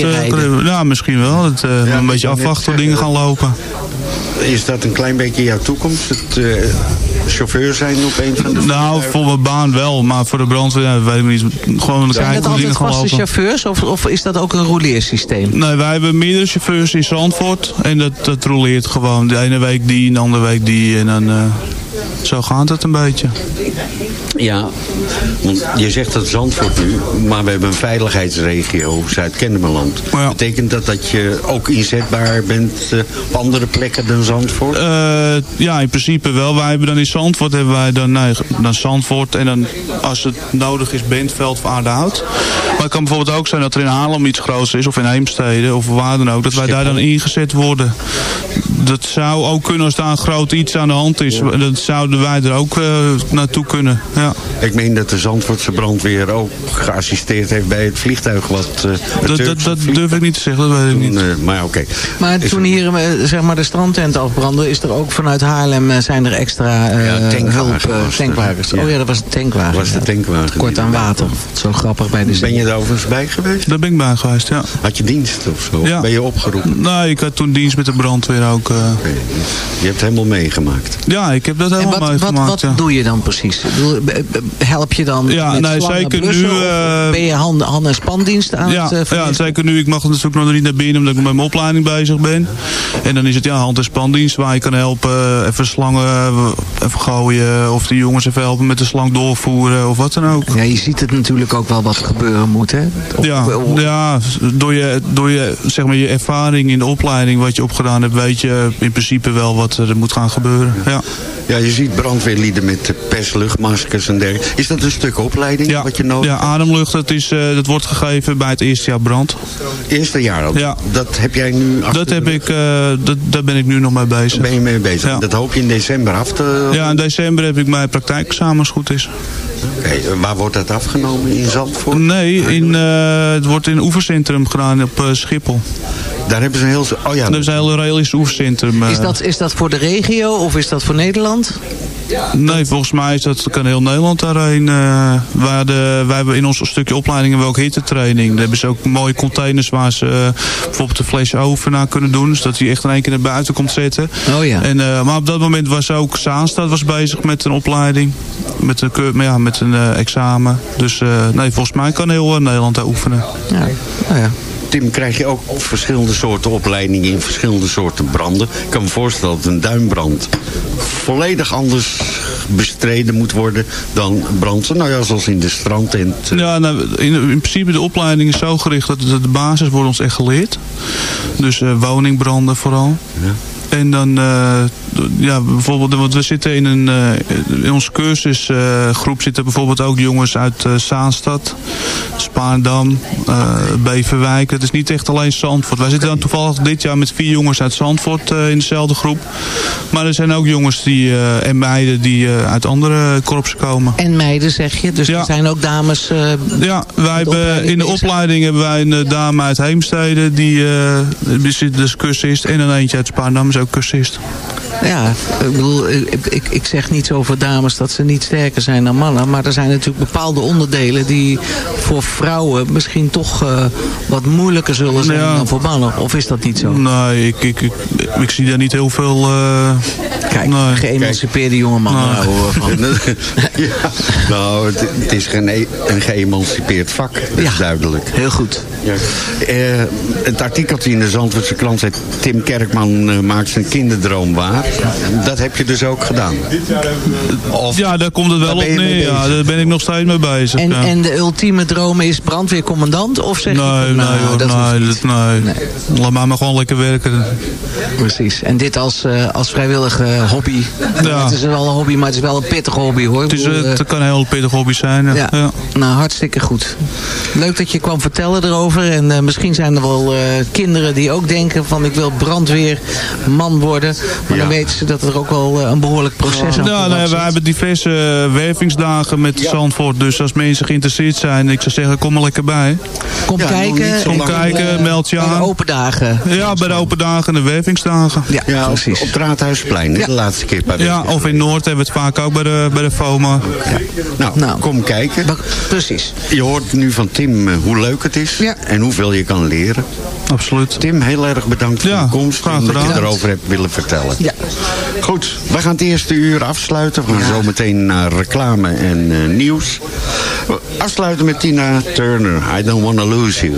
Ja, misschien wel. Eh, Ja, een beetje afwachten hoe dingen gaan lopen. Is dat een klein beetje jouw toekomst? Het eh, chauffeur zijn op een van de Nou, voor mijn baan wel, maar voor de brandweer ja, weet ik niet. Gewoon zijn kijken dat altijd vaste lopen. chauffeurs of, of is dat ook een rouleersysteem? Nee, wij hebben meerdere chauffeurs in Zandvoort. En dat, dat roleert gewoon. De ene week die, de andere week die. En dan, eh, zo gaat het een beetje. Ja, want je zegt dat Zandvoort nu, maar we hebben een veiligheidsregio, Zuid-Kennemerland. Betekent dat dat je ook inzetbaar bent eh, op andere plekken dan Zandvoort? Eh, ja, in principe wel. Wij hebben dan in Zandvoort hebben wij dan, nee, dan Zandvoort en dan als het nodig is Bentveld of Aardehout. Maar het kan bijvoorbeeld ook zijn dat er in Haarlem iets groots is of in Heemstede of waar dan ook. Dat wij daar dan ingezet worden. Dat zou ook kunnen als daar een groot iets aan de hand is. Dat zouden wij er ook eh, naartoe kunnen. Ja. Ik meen dat de Zandvoortse brandweer ook geassisteerd heeft bij het vliegtuig wat... eh, het Dat, dat, durf ik niet te zeggen, dat weet ik niet. Maar oké. Maar Is- toen hier eh, zeg maar de strandtent afbrandde, is er ook vanuit Haarlem eh, zijn er extra eh, Ja, tankwagens hulp, was tankwagens. Ja. Oh ja, dat was een tankwagen. was de ja. tankwagen. Kort aan water. Zo grappig bij de zee. Ben je daar overigens bij geweest? Daar ben ik bij geweest, ja. Had je dienst of zo? Ja. Ben je opgeroepen? Nee, ik had toen dienst met de brandweer ook. eh. Je hebt helemaal meegemaakt. Ja, ik heb dat helemaal wat, wat, meegemaakt. wat ja. doe je dan precies? Ik bedoel, Help je dan Ja, met nee, slangen zeker blussen, nu, eh, ben je hand, hand- en spandienst aan ja, het eh, ja, zeker nu. Ik mag natuurlijk nog niet naar binnen omdat ik met mijn opleiding bezig ben. En dan is het ja, hand- en spandienst waar je kan helpen. eh, Even slangen eh, even gooien. Of de jongens even helpen met de slang doorvoeren of wat dan ook. Ja, je ziet het natuurlijk ook wel wat gebeuren moet, hè? Of- Ja, of- ja door, je, door je, zeg maar, je ervaring in de opleiding wat je opgedaan hebt, weet je in principe wel wat er moet gaan gebeuren. Ja. Ja, je ziet brandweerlieden met eh, persluchtmaskers en dergelijke. Is dat een stuk opleiding wat je nodig Ja, ademlucht, dat, is, eh, dat wordt gegeven bij het eerste jaar brand. Eerste jaar al? Ja. Dat heb jij nu achter Dat heb ik, eh, dat, daar ben ik nu nog mee bezig. Ben je mee bezig? Ja. Dat hoop je in december af te... Ja, in december heb ik mijn praktijkexamen als het goed is. Oké, eh, waar wordt dat afgenomen? In Zandvoort? Nee, in, het wordt in een oefencentrum gedaan op Schiphol. Daar hebben ze een heel... Oh ja, Dat is een heel realistisch oefencentrum. Is dat, is dat voor de regio of is dat voor Nederland? Nee, volgens mij is dat, kan heel Nederland daarheen. eh wij, hadden, wij hebben in ons stukje opleiding hebben we ook hittetraining. Daar hebben ze ook mooie containers waar ze eh, bijvoorbeeld de fles oven naar kunnen doen. Zodat die echt in één keer naar buiten komt zetten. Oh ja. En, eh, maar op dat moment was ook Zaanstad was bezig met een opleiding. Met een, ja, met een eh, examen. Dus eh, nee, volgens mij kan heel Nederland daar oefenen. Ja. Nou ja. Tim, krijg je ook verschillende soorten opleidingen in verschillende soorten branden? Ik kan me voorstellen dat een duinbrand volledig anders bestreden moet worden dan branden. Nou ja, zoals in de strandtent. eh, Ja, nou, in, in principe de opleiding is zo gericht dat de, de basis wordt ons echt geleerd. Dus eh, woningbranden vooral. En dan, eh, ja, bijvoorbeeld, want we zitten in een, eh, in onze cursusgroep zitten bijvoorbeeld ook jongens uit eh, Zaanstad, Spaandam, eh, Beverwijk. Het is niet echt alleen Zandvoort. Wij zitten dan toevallig dit jaar met vier jongens uit Zandvoort eh, in dezelfde groep. Maar er zijn ook jongens die, eh, en meiden die eh, uit andere korpsen komen. En meiden zeg je, dus er zijn ook dames... eh, Ja, wij hebben, in de opleiding hebben wij een eh, dame uit Heemstede die, eh zit dus cursist. En een eentje uit Spaandam is ook cursist. Ja, ik bedoel, ik, ik, ik zeg niet zo voor dames dat ze niet sterker zijn dan mannen. Maar er zijn natuurlijk bepaalde onderdelen die voor vrouwen misschien toch eh, wat moeilijker zullen zijn Ja. dan voor mannen. Of is dat niet zo? Nee, ik, ik, ik, ik zie daar niet heel veel... eh Kijk, nee. geëmancipeerde jonge mannen Nee. van. <laughs> ja, nou, het, het is geen, e- een geëmancipeerd vak, dat is duidelijk. Heel goed. Ja. Eh, het artikeltje in de Zandvoortse krant zegt... Tim Kerkman eh, maakt zijn kinderdroom waar. Dat heb je dus ook gedaan. Of, ja, daar komt het wel op neer. Ja, daar ben ik nog steeds mee bezig. En, ja. en de ultieme droom is brandweercommandant? Of zeg je Nee, nee, nou, hoor, dat nee, niet? dat, nee. Laat maar maar gewoon lekker werken. Precies. En dit als, eh, als vrijwillige hobby. Ja. Het is wel een hobby, maar het is wel een pittige hobby hoor. Het, is, bedoel, eh, het kan een heel pittig hobby zijn. Ja. Ja. Ja. Nou, hartstikke goed. Leuk dat je kwam vertellen erover. En eh, misschien zijn er wel eh, kinderen die ook denken van ik wil brandweerman worden. Maar dan weten ze dat er ook wel eh, een behoorlijk proces aan Ja, nee, wij hebben diverse eh, wervingsdagen met Zandvoort. Dus als mensen geïnteresseerd zijn, ik zou zeggen, kom er lekker bij. Kom kijken. Kom en, kijken, eh, meld je bij de aan. open dagen. Ja, bij de open dagen en de wervingsdagen. Ja, precies. op het Raadhuisplein, de laatste keer bij Ja, of in Noord hebben we het vaak ook bij de, bij de FOMA. Nou, Nou. kom kijken. Precies. Je hoort nu van Tim hoe leuk het is Ja. en hoeveel je kan leren. Absoluut. Tim, heel erg bedankt voor Ja, je komst graag en dat je gedaan. Willen vertellen. Ja. Goed, we gaan het eerste uur afsluiten. We gaan zo meteen naar reclame en eh, nieuws. Afsluiten met Tina Turner. I don't wanna lose you.